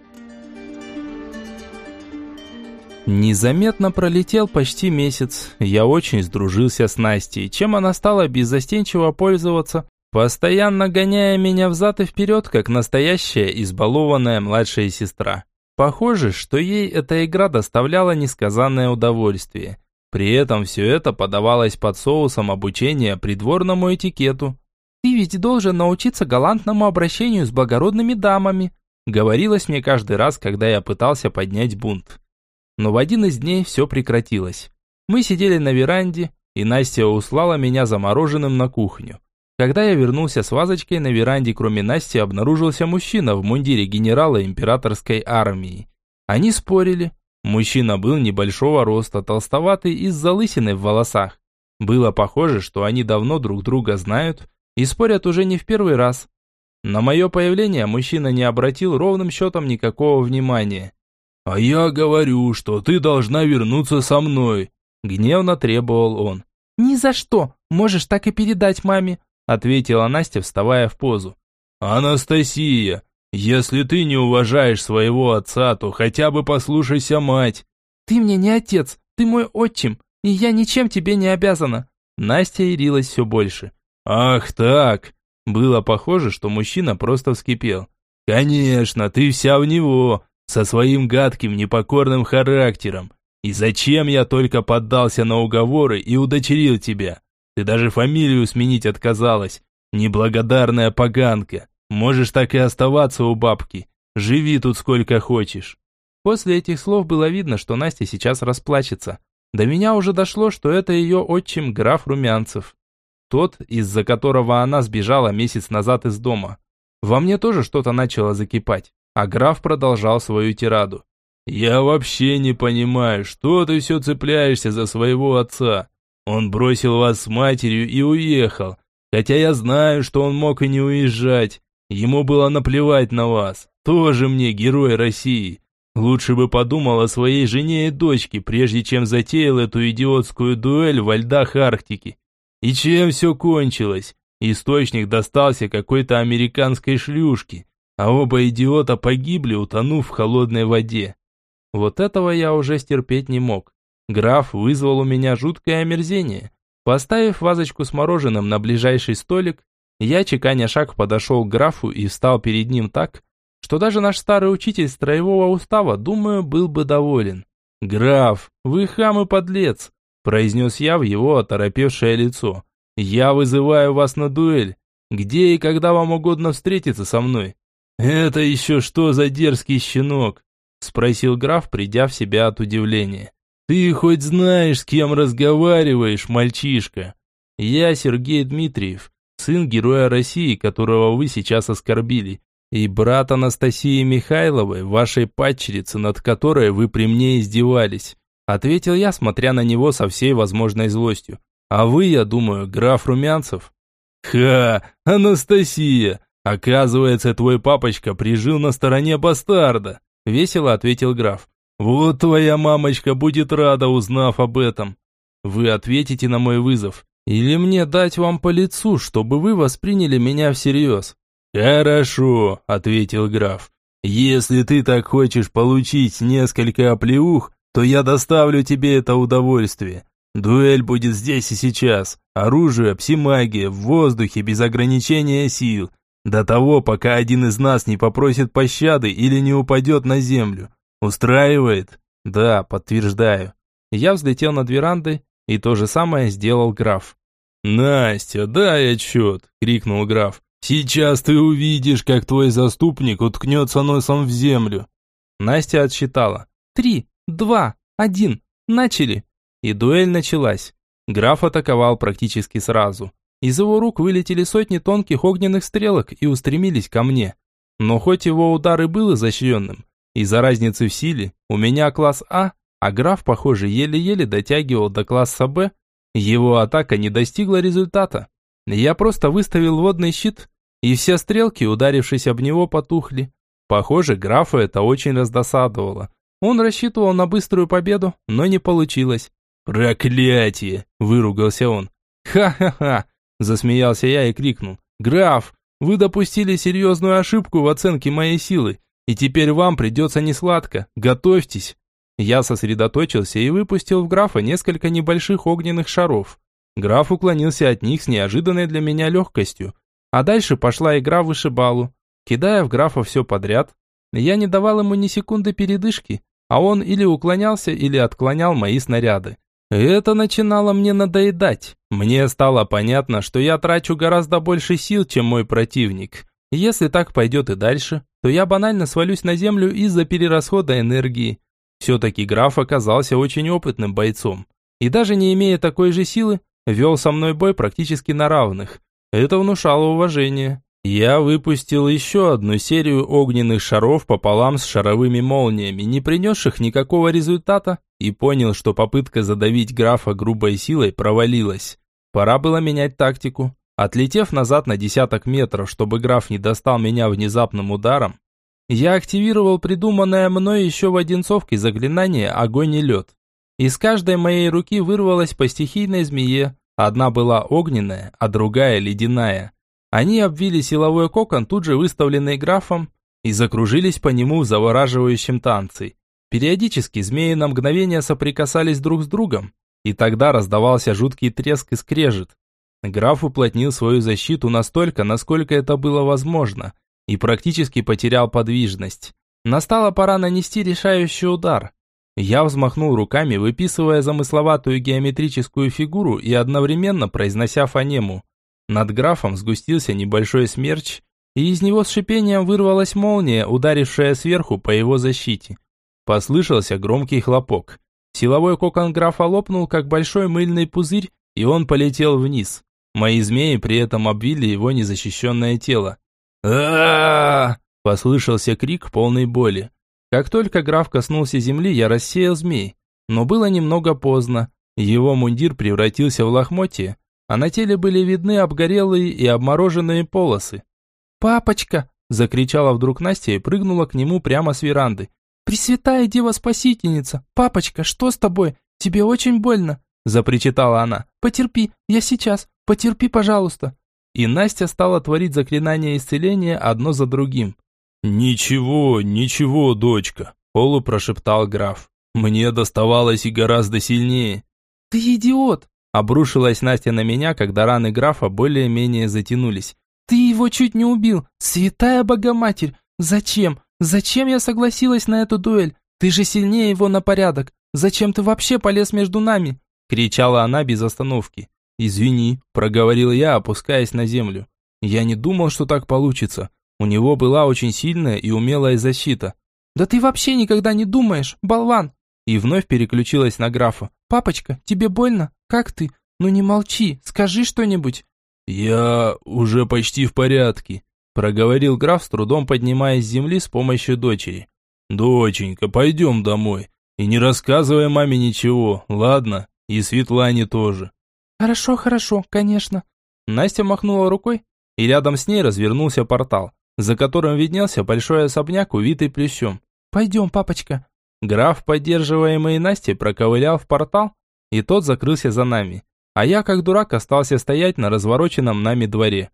Speaker 1: Незаметно пролетел почти месяц. Я очень сдружился с Настей, чем она стала беззастенчиво пользоваться, постоянно гоняя меня взад и вперед, как настоящая избалованная младшая сестра. Похоже, что ей эта игра доставляла несказанное удовольствие. При этом все это подавалось под соусом обучения придворному этикету. «Ты ведь должен научиться галантному обращению с благородными дамами», говорилось мне каждый раз, когда я пытался поднять бунт. Но в один из дней все прекратилось. Мы сидели на веранде, и Настя услала меня замороженным на кухню. Когда я вернулся с вазочкой, на веранде кроме Насти обнаружился мужчина в мундире генерала императорской армии. Они спорили. Мужчина был небольшого роста, толстоватый и с залысиной в волосах. Было похоже, что они давно друг друга знают и спорят уже не в первый раз. На мое появление мужчина не обратил ровным счетом никакого внимания. «А я говорю, что ты должна вернуться со мной», — гневно требовал он. «Ни за что, можешь так и передать маме», — ответила Настя, вставая в позу. «Анастасия, если ты не уважаешь своего отца, то хотя бы послушайся мать». «Ты мне не отец, ты мой отчим, и я ничем тебе не обязана». Настя ярилась все больше. «Ах так!» Было похоже, что мужчина просто вскипел. «Конечно, ты вся в него со своим гадким непокорным характером. И зачем я только поддался на уговоры и удочерил тебя? Ты даже фамилию сменить отказалась. Неблагодарная поганка. Можешь так и оставаться у бабки. Живи тут сколько хочешь. После этих слов было видно, что Настя сейчас расплачется. До меня уже дошло, что это ее отчим граф Румянцев. Тот, из-за которого она сбежала месяц назад из дома. Во мне тоже что-то начало закипать а граф продолжал свою тираду. «Я вообще не понимаю, что ты все цепляешься за своего отца. Он бросил вас с матерью и уехал, хотя я знаю, что он мог и не уезжать. Ему было наплевать на вас. Тоже мне герой России. Лучше бы подумал о своей жене и дочке, прежде чем затеял эту идиотскую дуэль во льдах Арктики. И чем все кончилось? Источник достался какой-то американской шлюшке, а оба идиота погибли, утонув в холодной воде. Вот этого я уже стерпеть не мог. Граф вызвал у меня жуткое омерзение. Поставив вазочку с мороженым на ближайший столик, я, чеканя шаг, подошел к графу и встал перед ним так, что даже наш старый учитель строевого устава, думаю, был бы доволен. «Граф, вы хам и подлец!» – произнес я в его оторопевшее лицо. «Я вызываю вас на дуэль. Где и когда вам угодно встретиться со мной. «Это еще что за дерзкий щенок?» – спросил граф, придя в себя от удивления. «Ты хоть знаешь, с кем разговариваешь, мальчишка?» «Я Сергей Дмитриев, сын героя России, которого вы сейчас оскорбили, и брат Анастасии Михайловой, вашей падчерицы, над которой вы при мне издевались», ответил я, смотря на него со всей возможной злостью. «А вы, я думаю, граф Румянцев?» «Ха, Анастасия! Оказывается, твой папочка прижил на стороне бастарда!» Весело ответил граф. «Вот твоя мамочка будет рада, узнав об этом. Вы ответите на мой вызов. Или мне дать вам по лицу, чтобы вы восприняли меня всерьез?» «Хорошо», — ответил граф. «Если ты так хочешь получить несколько оплеух, то я доставлю тебе это удовольствие. Дуэль будет здесь и сейчас. Оружие, псимагия, в воздухе, без ограничения сил. До того, пока один из нас не попросит пощады или не упадет на землю. Устраивает? Да, подтверждаю. Я взлетел над верандой, и то же самое сделал граф. «Настя, дай отчет!» – крикнул граф. «Сейчас ты увидишь, как твой заступник уткнется носом в землю!» Настя отсчитала. «Три, два, один, начали!» И дуэль началась. Граф атаковал практически сразу. Из его рук вылетели сотни тонких огненных стрелок и устремились ко мне. Но хоть его удар и был изощренным, из-за разницы в силе у меня класс А, а граф, похоже, еле-еле дотягивал до класса Б, его атака не достигла результата. Я просто выставил водный щит, и все стрелки, ударившись об него, потухли. Похоже, графа это очень раздосадовало. Он рассчитывал на быструю победу, но не получилось. «Проклятие!» – выругался он. «Ха-ха-ха!» – засмеялся я и крикнул. «Граф, вы допустили серьезную ошибку в оценке моей силы. И теперь вам придется несладко. Готовьтесь. Я сосредоточился и выпустил в графа несколько небольших огненных шаров. Граф уклонился от них с неожиданной для меня легкостью. А дальше пошла игра в вышибалу. Кидая в графа все подряд, я не давал ему ни секунды передышки, а он или уклонялся, или отклонял мои снаряды. Это начинало мне надоедать. Мне стало понятно, что я трачу гораздо больше сил, чем мой противник. Если так пойдет и дальше, то я банально свалюсь на землю из-за перерасхода энергии. Все-таки граф оказался очень опытным бойцом. И даже не имея такой же силы, вел со мной бой практически на равных. Это внушало уважение. Я выпустил еще одну серию огненных шаров пополам с шаровыми молниями, не принесших никакого результата, и понял, что попытка задавить графа грубой силой провалилась. Пора было менять тактику. Отлетев назад на десяток метров, чтобы граф не достал меня внезапным ударом, я активировал придуманное мной еще в Одинцовке заклинание «Огонь и лед». Из каждой моей руки вырвалась по стихийной змее. Одна была огненная, а другая ледяная. Они обвили силовой кокон, тут же выставленный графом, и закружились по нему в завораживающем танце. Периодически змеи на мгновение соприкасались друг с другом, и тогда раздавался жуткий треск и скрежет. Граф уплотнил свою защиту настолько, насколько это было возможно, и практически потерял подвижность. Настала пора нанести решающий удар. Я взмахнул руками, выписывая замысловатую геометрическую фигуру и одновременно произнося фонему. Над графом сгустился небольшой смерч, и из него с шипением вырвалась молния, ударившая сверху по его защите. Послышался громкий хлопок. Силовой кокон графа лопнул, как большой мыльный пузырь, и он полетел вниз. Мои змеи при этом обвили его незащищенное тело. а послышался крик полной боли. Как только граф коснулся земли, я рассеял змей. Но было немного поздно. Его мундир превратился в лохмотье, а на теле были видны обгорелые и обмороженные полосы. «Папочка!» – закричала вдруг Настя и прыгнула к нему прямо с веранды. «Пресвятая Дева-Спасительница! Папочка, что с тобой? Тебе очень больно!» – запричитала она. «Потерпи, я сейчас, Потерпи, пожалуйста». И Настя стала творить заклинания исцеления одно за другим. «Ничего, ничего, дочка», – полу прошептал граф. «Мне доставалось и гораздо сильнее». «Ты идиот!» – обрушилась Настя на меня, когда раны графа более-менее затянулись. «Ты его чуть не убил! Святая Богоматерь! Зачем? Зачем я согласилась на эту дуэль? Ты же сильнее его на порядок! Зачем ты вообще полез между нами?» – кричала она без остановки. «Извини», – проговорил я, опускаясь на землю. «Я не думал, что так получится. У него была очень сильная и умелая защита». «Да ты вообще никогда не думаешь, болван!» И вновь переключилась на графа. «Папочка, тебе больно? Как ты? Ну не молчи, скажи что-нибудь». «Я уже почти в порядке», – проговорил граф, с трудом поднимаясь с земли с помощью дочери. «Доченька, пойдем домой. И не рассказывай маме ничего, ладно? И Светлане тоже».
Speaker 2: «Хорошо, хорошо, конечно». Настя махнула рукой, и рядом с ней развернулся портал, за которым виднелся большой особняк, увитый плющом. «Пойдем, папочка». Граф, поддерживаемый Настей, проковылял в портал, и тот закрылся за нами. А я, как дурак, остался стоять на развороченном нами дворе.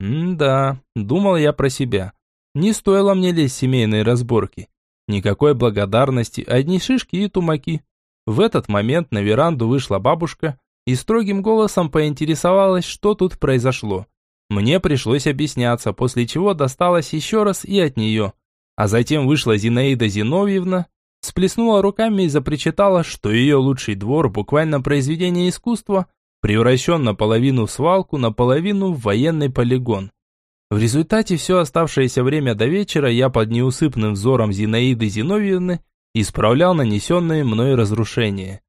Speaker 2: М-да, думал я про себя. Не стоило мне лезть в семейные разборки. Никакой благодарности, одни шишки и тумаки. В этот момент на веранду вышла бабушка и строгим голосом поинтересовалась, что тут произошло. Мне пришлось объясняться, после чего досталось еще раз и от нее. А затем вышла Зинаида Зиновьевна, сплеснула руками и запричитала, что ее лучший двор буквально произведение искусства, превращен наполовину в свалку, наполовину в военный полигон. В результате все оставшееся время до вечера я под неусыпным взором Зинаиды Зиновьевны исправлял нанесенные мной разрушения.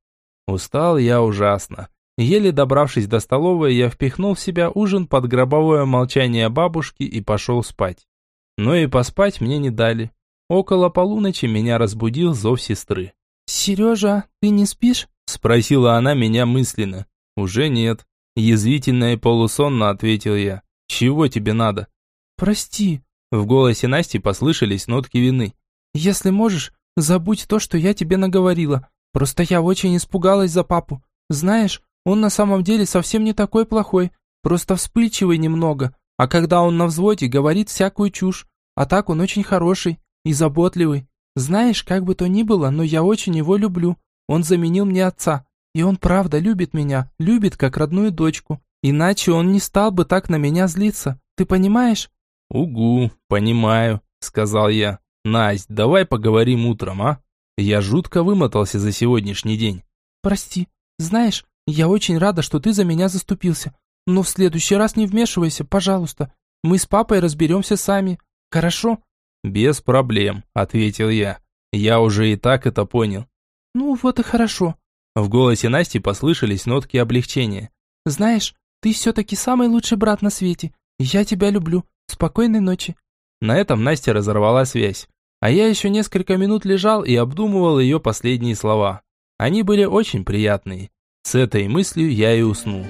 Speaker 2: Устал я ужасно. Еле добравшись до столовой, я впихнул в себя ужин под гробовое молчание бабушки и пошел спать. Но и поспать мне не дали. Около полуночи меня разбудил зов сестры. «Сережа, ты не спишь?» – спросила она меня мысленно. «Уже нет». Язвительно и полусонно ответил я. «Чего тебе надо?» «Прости», – в голосе Насти послышались нотки вины. «Если можешь, забудь то, что я тебе наговорила. Просто я очень испугалась за папу. Знаешь, он на самом деле совсем не такой плохой, просто вспыльчивый немного. А когда он на взводе, говорит всякую чушь. А так он очень хороший и заботливый. Знаешь, как бы то ни было, но я очень его люблю. Он заменил мне отца. И он правда любит меня, любит как родную дочку. Иначе он не стал бы так на меня злиться. Ты понимаешь? «Угу, понимаю», — сказал я. «Насть, давай поговорим утром, а? Я жутко вымотался за сегодняшний день». «Прости. Знаешь, я очень рада, что ты за меня заступился. Но в следующий раз не вмешивайся, пожалуйста. Мы с папой разберемся сами. Хорошо?»
Speaker 1: «Без проблем», — ответил я. «Я уже и так это понял».
Speaker 2: «Ну вот и хорошо».
Speaker 1: В голосе Насти послышались нотки облегчения.
Speaker 2: «Знаешь, ты все-таки самый лучший брат на свете. Я тебя люблю. Спокойной ночи».
Speaker 1: На этом Настя разорвала связь. А я еще несколько минут лежал и обдумывал ее последние слова. Они были очень приятные. С этой мыслью я и уснул.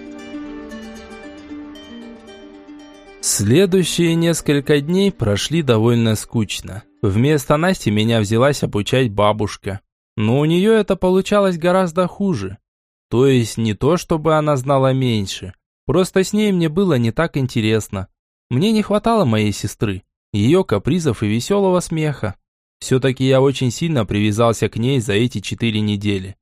Speaker 1: Следующие несколько дней прошли довольно скучно. Вместо Насти меня взялась обучать бабушка. Но у нее это получалось гораздо хуже. То есть не то, чтобы она знала меньше. Просто с ней мне было не так интересно. Мне не хватало моей сестры, ее капризов и веселого смеха. Все-таки я очень сильно привязался к ней за эти четыре недели.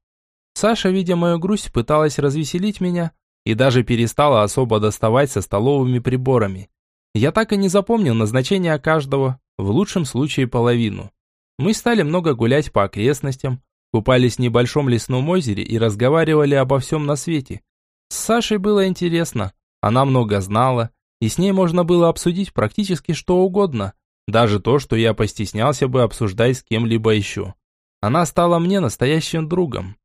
Speaker 1: Саша, видя мою грусть, пыталась развеселить меня и даже перестала особо доставать со столовыми приборами. Я так и не запомнил назначение каждого, в лучшем случае половину. Мы стали много гулять по окрестностям, купались в небольшом лесном озере и разговаривали обо всем на свете. С Сашей было интересно, она много знала, и с ней можно было обсудить практически что угодно, даже то, что я постеснялся бы обсуждать с кем-либо еще. Она стала мне настоящим другом.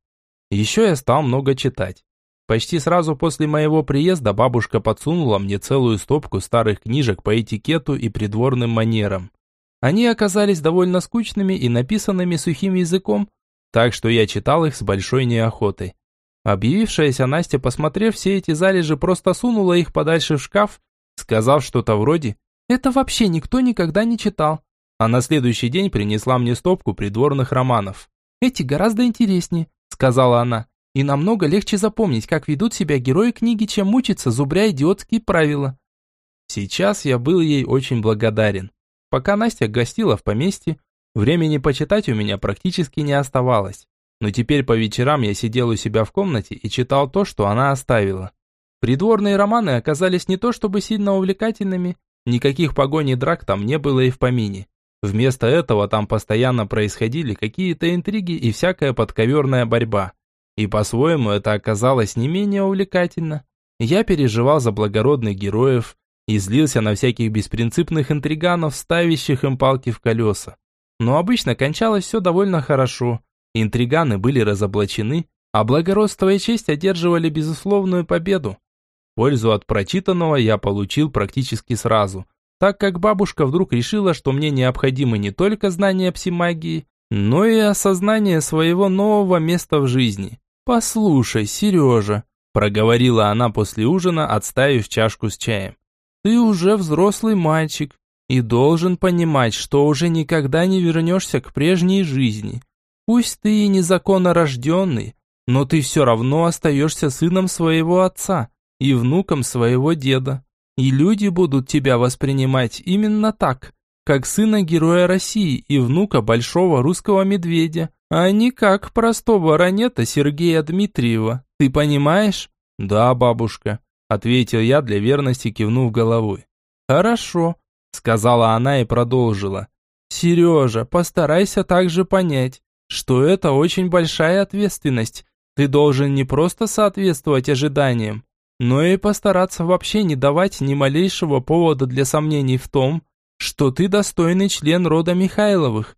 Speaker 1: Еще я стал много читать. Почти сразу после моего приезда бабушка подсунула мне целую стопку старых книжек по этикету и придворным манерам. Они оказались довольно скучными и написанными сухим языком, так что я читал их с большой неохотой. Объявившаяся Настя, посмотрев все эти залежи, просто сунула их подальше в шкаф сказав что-то вроде «Это вообще никто никогда не читал». А на следующий день принесла мне стопку придворных романов. «Эти гораздо интереснее», — сказала она. «И намного легче запомнить, как ведут себя герои книги, чем мучиться, зубря идиотские правила». Сейчас я был ей очень благодарен. Пока Настя гостила в поместье, времени почитать у меня практически не оставалось. Но теперь по вечерам я сидел у себя в комнате и читал то, что она оставила. Придворные романы оказались не то чтобы сильно увлекательными, никаких погоней драк там не было и в помине. Вместо этого там постоянно происходили какие-то интриги и всякая подковерная борьба. И по-своему это оказалось не менее увлекательно. Я переживал за благородных героев и злился на всяких беспринципных интриганов, ставящих им палки в колеса. Но обычно кончалось все довольно хорошо. Интриганы были разоблачены, а благородство и честь одерживали безусловную победу. Пользу от прочитанного я получил практически сразу, так как бабушка вдруг решила, что мне необходимы не только знания псимагии, но и осознание своего нового места в жизни. «Послушай, Сережа», – проговорила она после ужина, отставив чашку с чаем. «Ты уже взрослый мальчик и должен понимать, что уже никогда не вернешься к прежней жизни. Пусть ты и незаконно рожденный, но ты все равно остаешься сыном своего отца и внуком своего деда. И люди будут тебя воспринимать именно так, как сына героя России и внука большого русского медведя, а не как простого ранета Сергея Дмитриева. Ты понимаешь? Да, бабушка, ответил я для верности, кивнув головой. Хорошо, сказала она и продолжила. Сережа, постарайся также понять, что это очень большая ответственность. Ты должен не просто соответствовать ожиданиям, но и постараться вообще не давать ни малейшего повода для сомнений в том, что ты достойный член рода Михайловых.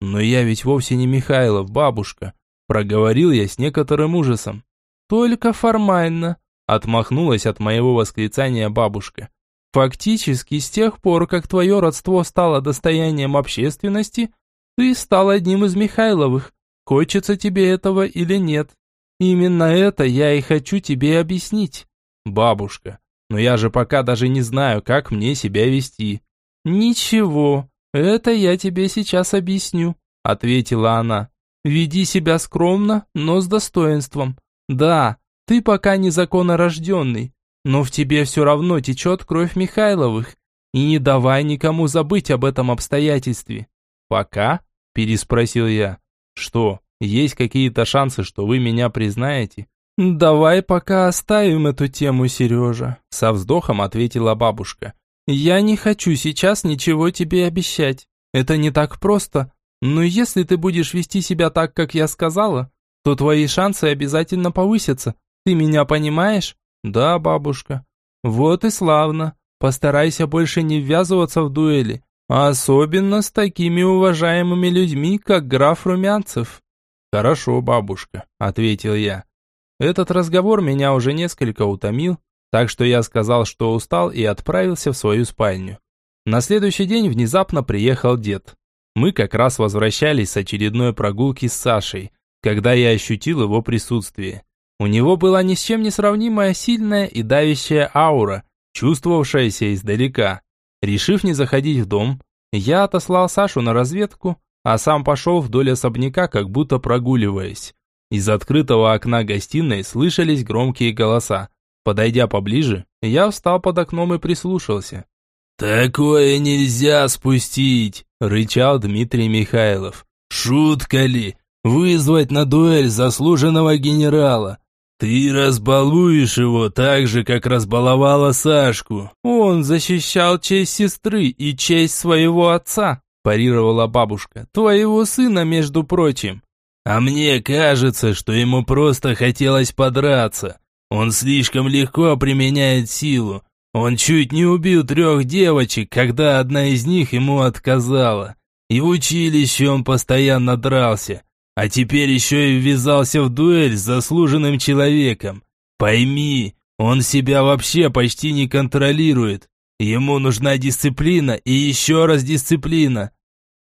Speaker 1: Но я ведь вовсе не Михайлов, бабушка, проговорил я с некоторым ужасом. Только формально, отмахнулась от моего восклицания бабушка. Фактически, с тех пор, как твое родство стало достоянием общественности, ты стал одним из Михайловых. Хочется тебе этого или нет? Именно это я и хочу тебе объяснить. Бабушка, но я же пока даже не знаю, как мне себя вести. Ничего, это я тебе сейчас объясню, ответила она. Веди себя скромно, но с достоинством. Да, ты пока незаконно рожденный, но в тебе все равно течет кровь Михайловых. И не давай никому забыть об этом обстоятельстве. Пока? Переспросил я. Что, есть какие-то шансы, что вы меня признаете? «Давай пока оставим эту тему, Сережа», – со вздохом ответила бабушка. «Я не хочу сейчас ничего тебе обещать. Это не так просто. Но если ты будешь вести себя так, как я сказала, то твои шансы обязательно повысятся. Ты меня понимаешь?» «Да, бабушка». «Вот и славно. Постарайся больше не ввязываться в дуэли, особенно с такими уважаемыми людьми, как граф Румянцев». «Хорошо, бабушка», – ответил я. Этот разговор меня уже несколько утомил, так что я сказал, что устал и отправился в свою спальню. На следующий день внезапно приехал дед. Мы как раз возвращались с очередной прогулки с Сашей, когда я ощутил его присутствие. У него была ни с чем не сравнимая сильная и давящая аура, чувствовавшаяся издалека. Решив не заходить в дом, я отослал Сашу на разведку, а сам пошел вдоль особняка, как будто прогуливаясь. Из открытого окна гостиной слышались громкие голоса. Подойдя поближе, я встал под окном и прислушался. «Такое нельзя спустить!» – рычал Дмитрий Михайлов. «Шутка ли? Вызвать на дуэль заслуженного генерала? Ты разбалуешь его так же, как разбаловала Сашку!» «Он защищал честь сестры и честь своего отца!» – парировала бабушка. «Твоего сына, между прочим!» А мне кажется, что ему просто хотелось подраться. Он слишком легко применяет силу. Он чуть не убил трех девочек, когда одна из них ему отказала. И в училище он постоянно дрался. А теперь еще и ввязался в дуэль с заслуженным человеком. Пойми, он себя вообще почти не контролирует. Ему нужна дисциплина и еще раз дисциплина.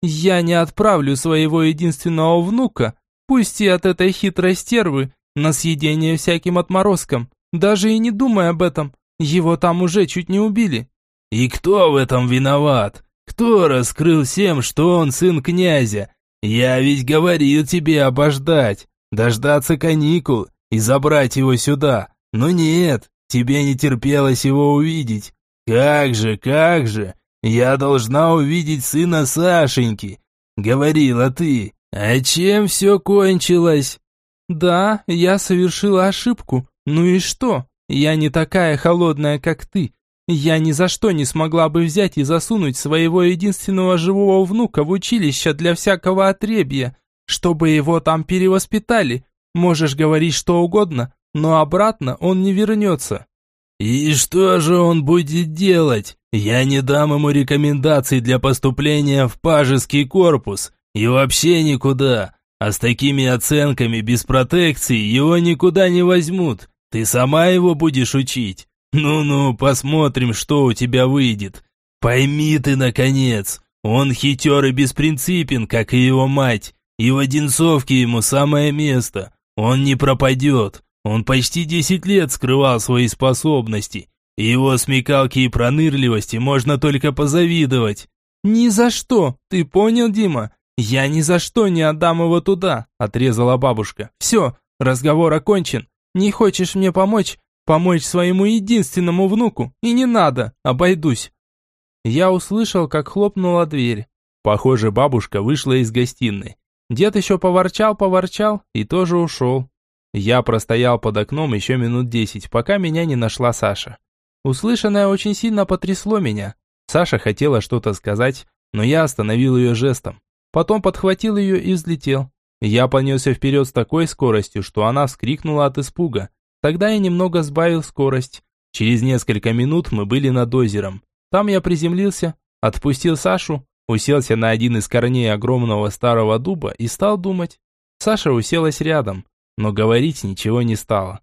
Speaker 1: Я не отправлю своего единственного внука Пусть и от этой хитрой стервы, на съедение всяким отморозкам. Даже и не думай об этом, его там уже чуть не убили. И кто в этом виноват? Кто раскрыл всем, что он сын князя? Я ведь говорил тебе обождать, дождаться каникул и забрать его сюда. Но нет, тебе не терпелось его увидеть. Как же, как же, я должна увидеть сына Сашеньки, говорила ты. «А чем все кончилось?» «Да, я совершила ошибку. Ну и что? Я не такая холодная, как ты. Я ни за что не смогла бы взять и засунуть своего единственного живого внука в училище для всякого отребья, чтобы его там перевоспитали. Можешь говорить что угодно, но обратно он не вернется». «И что же он будет делать? Я не дам ему рекомендаций для поступления в пажеский корпус. И вообще никуда. А с такими оценками без протекции его никуда не возьмут. Ты сама его будешь учить. Ну-ну, посмотрим, что у тебя выйдет. Пойми ты, наконец, он хитер и беспринципен, как и его мать, и в Одинцовке ему самое место. Он не пропадет. Он почти десять лет скрывал свои способности. Его смекалки и пронырливости можно только позавидовать.
Speaker 2: «Ни за что! Ты понял, Дима? Я ни за что не отдам его туда!» – отрезала бабушка. «Все, разговор окончен. Не хочешь мне помочь? Помочь своему единственному внуку? И не надо, обойдусь!» Я услышал, как хлопнула дверь. Похоже, бабушка вышла из гостиной. Дед еще поворчал-поворчал и тоже ушел. Я простоял под окном еще минут десять, пока меня не нашла Саша. Услышанное очень сильно потрясло меня. Саша хотела что-то сказать, но я остановил ее жестом. Потом подхватил ее и взлетел. Я понесся вперед с такой скоростью, что она вскрикнула от испуга. Тогда я немного сбавил скорость. Через несколько минут мы были над озером. Там я приземлился, отпустил Сашу, уселся на один из корней огромного старого дуба и стал думать. Саша уселась рядом, но говорить ничего не стала.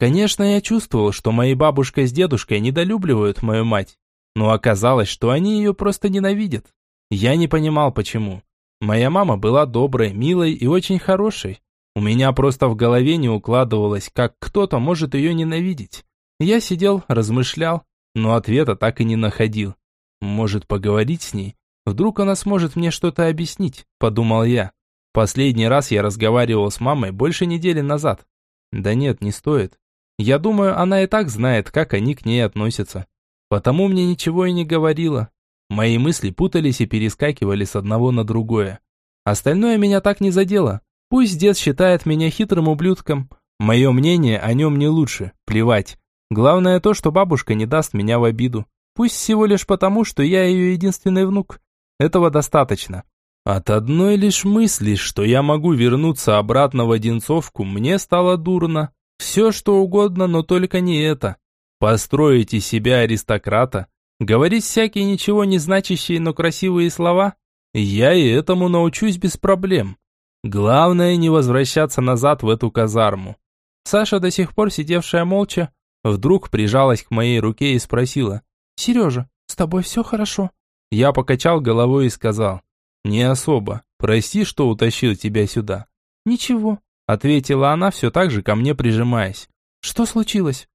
Speaker 2: Конечно, я чувствовал, что мои бабушка с дедушкой недолюбливают мою мать, но оказалось, что они ее просто ненавидят. Я не понимал, почему. Моя мама была доброй, милой и очень хорошей. У меня просто в голове не укладывалось, как кто-то может ее ненавидеть. Я сидел, размышлял, но ответа так и не находил. Может, поговорить с ней? Вдруг она сможет мне что-то объяснить, подумал я. Последний раз я разговаривал с мамой больше недели назад. Да нет, не стоит. Я думаю, она и так знает, как они к ней относятся. Потому мне ничего и не говорила. Мои мысли путались и перескакивали с одного на другое. Остальное меня так не задело. Пусть дед считает меня хитрым ублюдком. Мое мнение о нем не лучше. Плевать. Главное то, что бабушка не даст меня в обиду. Пусть всего лишь потому, что я ее единственный внук. Этого достаточно. От одной лишь мысли, что я могу вернуться обратно в Одинцовку, мне стало дурно. Все что угодно, но только не это. Построить из себя аристократа, говорить всякие ничего не значащие, но красивые слова, я и этому научусь без проблем. Главное не возвращаться назад в эту казарму. Саша, до сих пор сидевшая молча, вдруг прижалась к моей руке и спросила, «Сережа, с тобой все хорошо?» Я покачал головой и сказал, «Не особо. Прости, что утащил тебя сюда». «Ничего», — ответила она, все так же ко мне прижимаясь. «Что случилось?»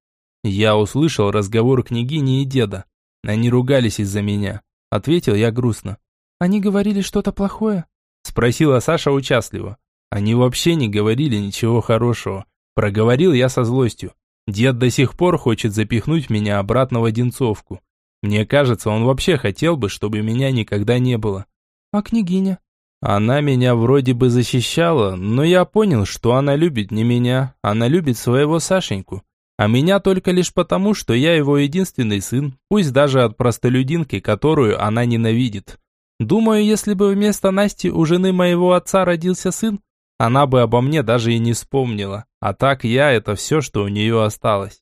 Speaker 2: Я услышал разговор княгини и деда. Они ругались из-за меня. Ответил я грустно. «Они говорили что-то плохое?» Спросила Саша участливо. Они вообще не говорили ничего хорошего. Проговорил я со злостью. Дед до сих пор хочет запихнуть меня обратно в Одинцовку. Мне кажется, он вообще хотел бы, чтобы меня никогда не было. А княгиня? Она меня вроде бы защищала, но я понял, что она любит не меня, она любит своего Сашеньку. А меня только лишь потому, что я его единственный сын, пусть даже от простолюдинки, которую она ненавидит. Думаю, если бы вместо Насти у жены моего отца родился сын, она бы обо мне даже и не вспомнила. А так я – это все, что у нее осталось.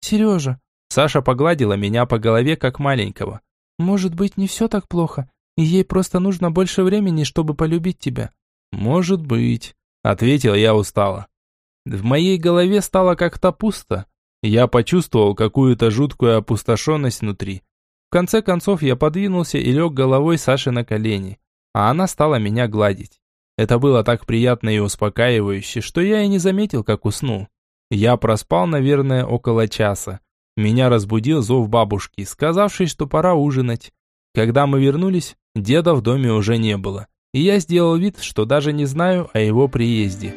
Speaker 2: Сережа. Саша погладила меня по голове, как маленького. Может быть, не все так плохо, и ей просто нужно больше времени, чтобы полюбить тебя. Может быть, ответил я устало. В моей голове стало как-то пусто. Я почувствовал какую-то жуткую опустошенность внутри. В конце концов я подвинулся и лег головой Саши на колени, а она стала меня гладить. Это было так приятно и успокаивающе, что я и не заметил, как уснул. Я проспал, наверное, около часа. Меня разбудил зов бабушки, сказавшей, что пора ужинать. Когда мы вернулись, деда в доме уже не было, и я сделал вид, что даже не знаю о его приезде.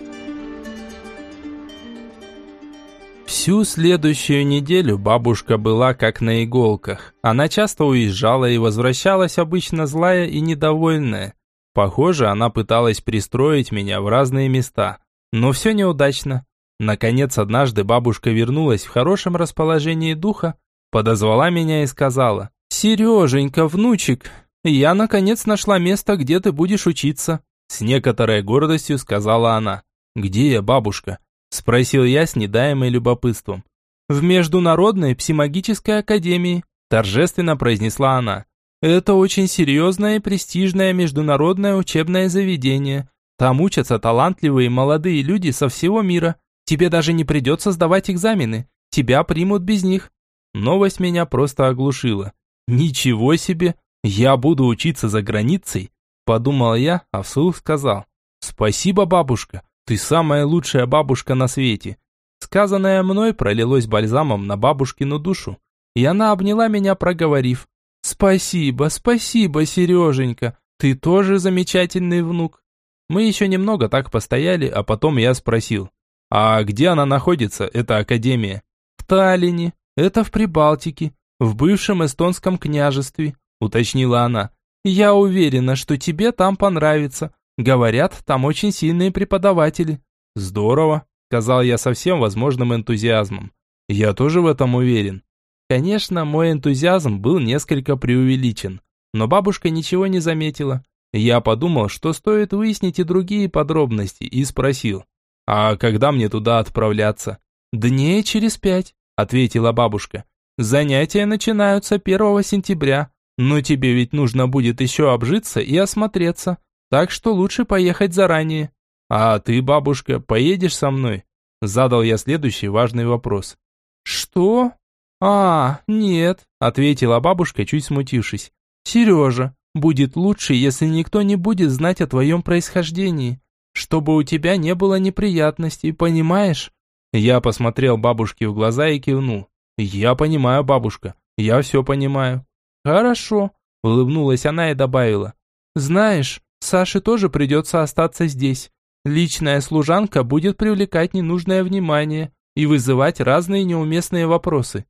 Speaker 2: Всю следующую неделю бабушка была как на иголках. Она часто уезжала и возвращалась обычно злая и недовольная. Похоже, она пыталась пристроить меня в разные места, но все неудачно. Наконец, однажды бабушка вернулась в хорошем расположении духа, подозвала меня и сказала, «Сереженька, внучек, я наконец нашла место, где ты будешь учиться». С некоторой гордостью сказала она. «Где я, бабушка?» Спросил я с недаемой любопытством. «В Международной псимагической академии», торжественно произнесла она. «Это очень серьезное и престижное международное учебное заведение. Там учатся талантливые молодые люди со всего мира. Тебе даже не придется сдавать экзамены. Тебя примут без них».
Speaker 1: Новость меня просто оглушила. Ничего себе, я буду учиться за границей? Подумал я, а вслух сказал. Спасибо, бабушка, ты самая лучшая бабушка на свете. Сказанное мной пролилось бальзамом на бабушкину душу, и она обняла меня, проговорив. «Спасибо, спасибо, Сереженька, ты тоже замечательный внук». Мы еще немного так постояли, а потом я спросил. «А где она находится, эта академия?» «В Таллине, это в Прибалтике, в бывшем эстонском княжестве», уточнила она. «Я уверена, что тебе там понравится. Говорят, там очень сильные преподаватели». «Здорово», сказал я со всем возможным энтузиазмом. Я тоже в этом уверен. Конечно, мой энтузиазм был несколько преувеличен, но бабушка ничего не заметила. Я подумал, что стоит выяснить и другие подробности, и спросил, «А когда мне туда отправляться?» «Дней через пять», — ответила бабушка. «Занятия начинаются 1 сентября, но тебе ведь нужно будет еще обжиться и осмотреться, так что лучше поехать заранее». «А ты, бабушка, поедешь со мной?» Задал я следующий важный вопрос. «Что?» «А, нет», — ответила бабушка, чуть смутившись. «Сережа, будет лучше, если никто не будет знать о твоем происхождении, чтобы у тебя не было неприятностей, понимаешь?» Я посмотрел бабушке в глаза и кивнул. «Я понимаю, бабушка, я все понимаю». «Хорошо», — улыбнулась она и добавила. «Знаешь, Саше тоже придется остаться здесь. Личная служанка будет привлекать ненужное внимание и вызывать разные неуместные вопросы.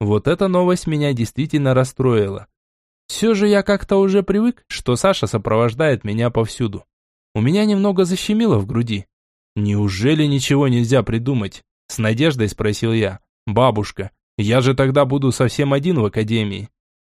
Speaker 1: Вот эта новость меня действительно расстроила. Все же я как-то уже привык, что Саша сопровождает меня повсюду. У меня немного защемило в груди. Неужели ничего нельзя придумать? С надеждой спросил я. Бабушка, я же тогда буду совсем один в академии.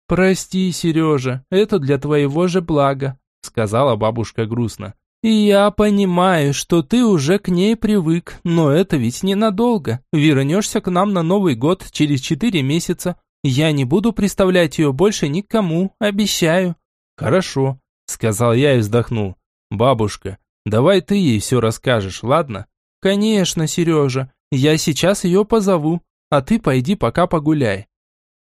Speaker 1: Прости, Сережа, это для твоего же блага, сказала бабушка грустно. «Я понимаю, что ты уже к ней привык, но это ведь ненадолго. Вернешься к нам на Новый год через четыре месяца. Я не буду представлять ее больше никому, обещаю». «Хорошо», — сказал я и вздохнул. «Бабушка, давай ты ей все расскажешь, ладно?» «Конечно, Сережа, я сейчас ее позову, а ты пойди пока погуляй».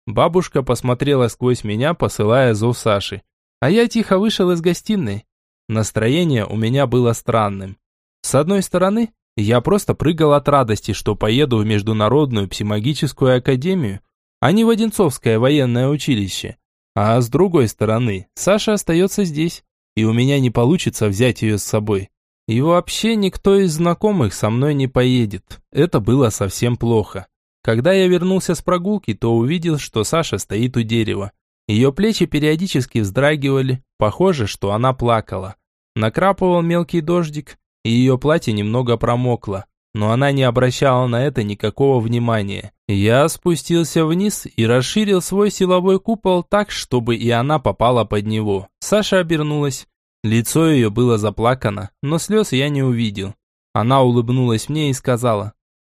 Speaker 1: Бабушка посмотрела сквозь меня, посылая зов Саши. А я тихо вышел из гостиной. Настроение у меня было странным. С одной стороны, я просто прыгал от радости, что поеду в Международную псимагическую академию, а не в Одинцовское военное училище. А с другой стороны, Саша остается здесь, и у меня не получится взять ее с собой. И вообще никто из знакомых со мной не поедет. Это было совсем плохо. Когда я вернулся с прогулки, то увидел, что Саша стоит у дерева. Ее плечи периодически вздрагивали, похоже, что она плакала. Накрапывал мелкий дождик, и ее платье немного промокло, но она не обращала на это никакого внимания. Я спустился вниз и расширил свой силовой купол так, чтобы и она попала под него. Саша обернулась. Лицо ее было заплакано, но слез я не увидел. Она улыбнулась мне и сказала,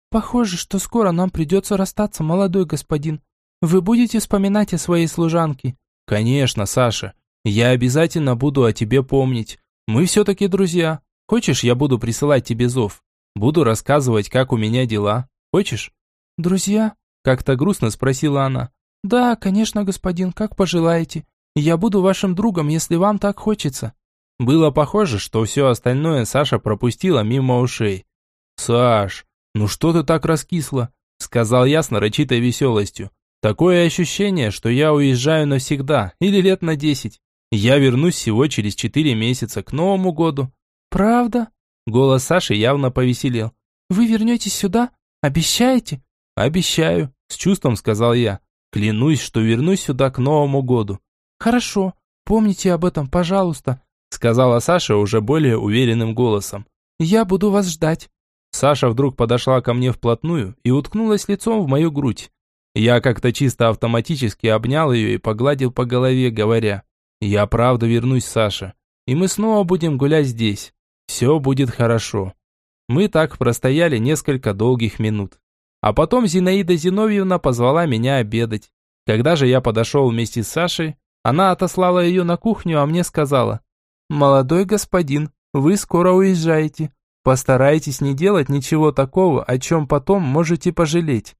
Speaker 1: «Похоже, что скоро нам придется расстаться, молодой господин. Вы будете вспоминать о своей служанке?» «Конечно, Саша. Я обязательно буду о тебе помнить. Мы все-таки друзья. Хочешь, я буду присылать тебе зов? Буду рассказывать, как у меня дела. Хочешь?»
Speaker 2: «Друзья?» – как-то грустно спросила она. «Да, конечно, господин, как пожелаете. Я буду вашим другом, если вам так хочется».
Speaker 1: Было похоже, что все остальное Саша пропустила мимо ушей. «Саш, ну что ты так раскисла?» – сказал я с нарочитой веселостью. Такое ощущение, что я уезжаю навсегда или лет на десять. Я вернусь всего через четыре месяца, к Новому году.
Speaker 2: Правда?
Speaker 1: Голос Саши явно повеселел.
Speaker 2: Вы вернетесь сюда? Обещаете?
Speaker 1: Обещаю, с чувством сказал я. Клянусь, что вернусь сюда к Новому году.
Speaker 2: Хорошо, помните об этом, пожалуйста,
Speaker 1: сказала Саша уже более уверенным голосом.
Speaker 2: Я буду вас ждать.
Speaker 1: Саша вдруг подошла ко мне вплотную и уткнулась лицом в мою грудь. Я как-то чисто автоматически обнял ее и погладил по голове, говоря, «Я правда вернусь, Саша, и мы снова будем гулять здесь. Все будет хорошо». Мы так простояли несколько долгих минут. А потом Зинаида Зиновьевна позвала меня обедать. Когда же я подошел вместе с Сашей, она отослала ее на кухню, а мне сказала, «Молодой господин, вы скоро уезжаете. Постарайтесь не делать ничего такого, о чем потом можете пожалеть.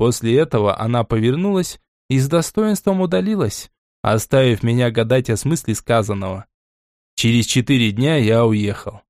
Speaker 1: После этого она повернулась и с достоинством удалилась, оставив меня гадать о смысле сказанного. Через четыре дня я уехал.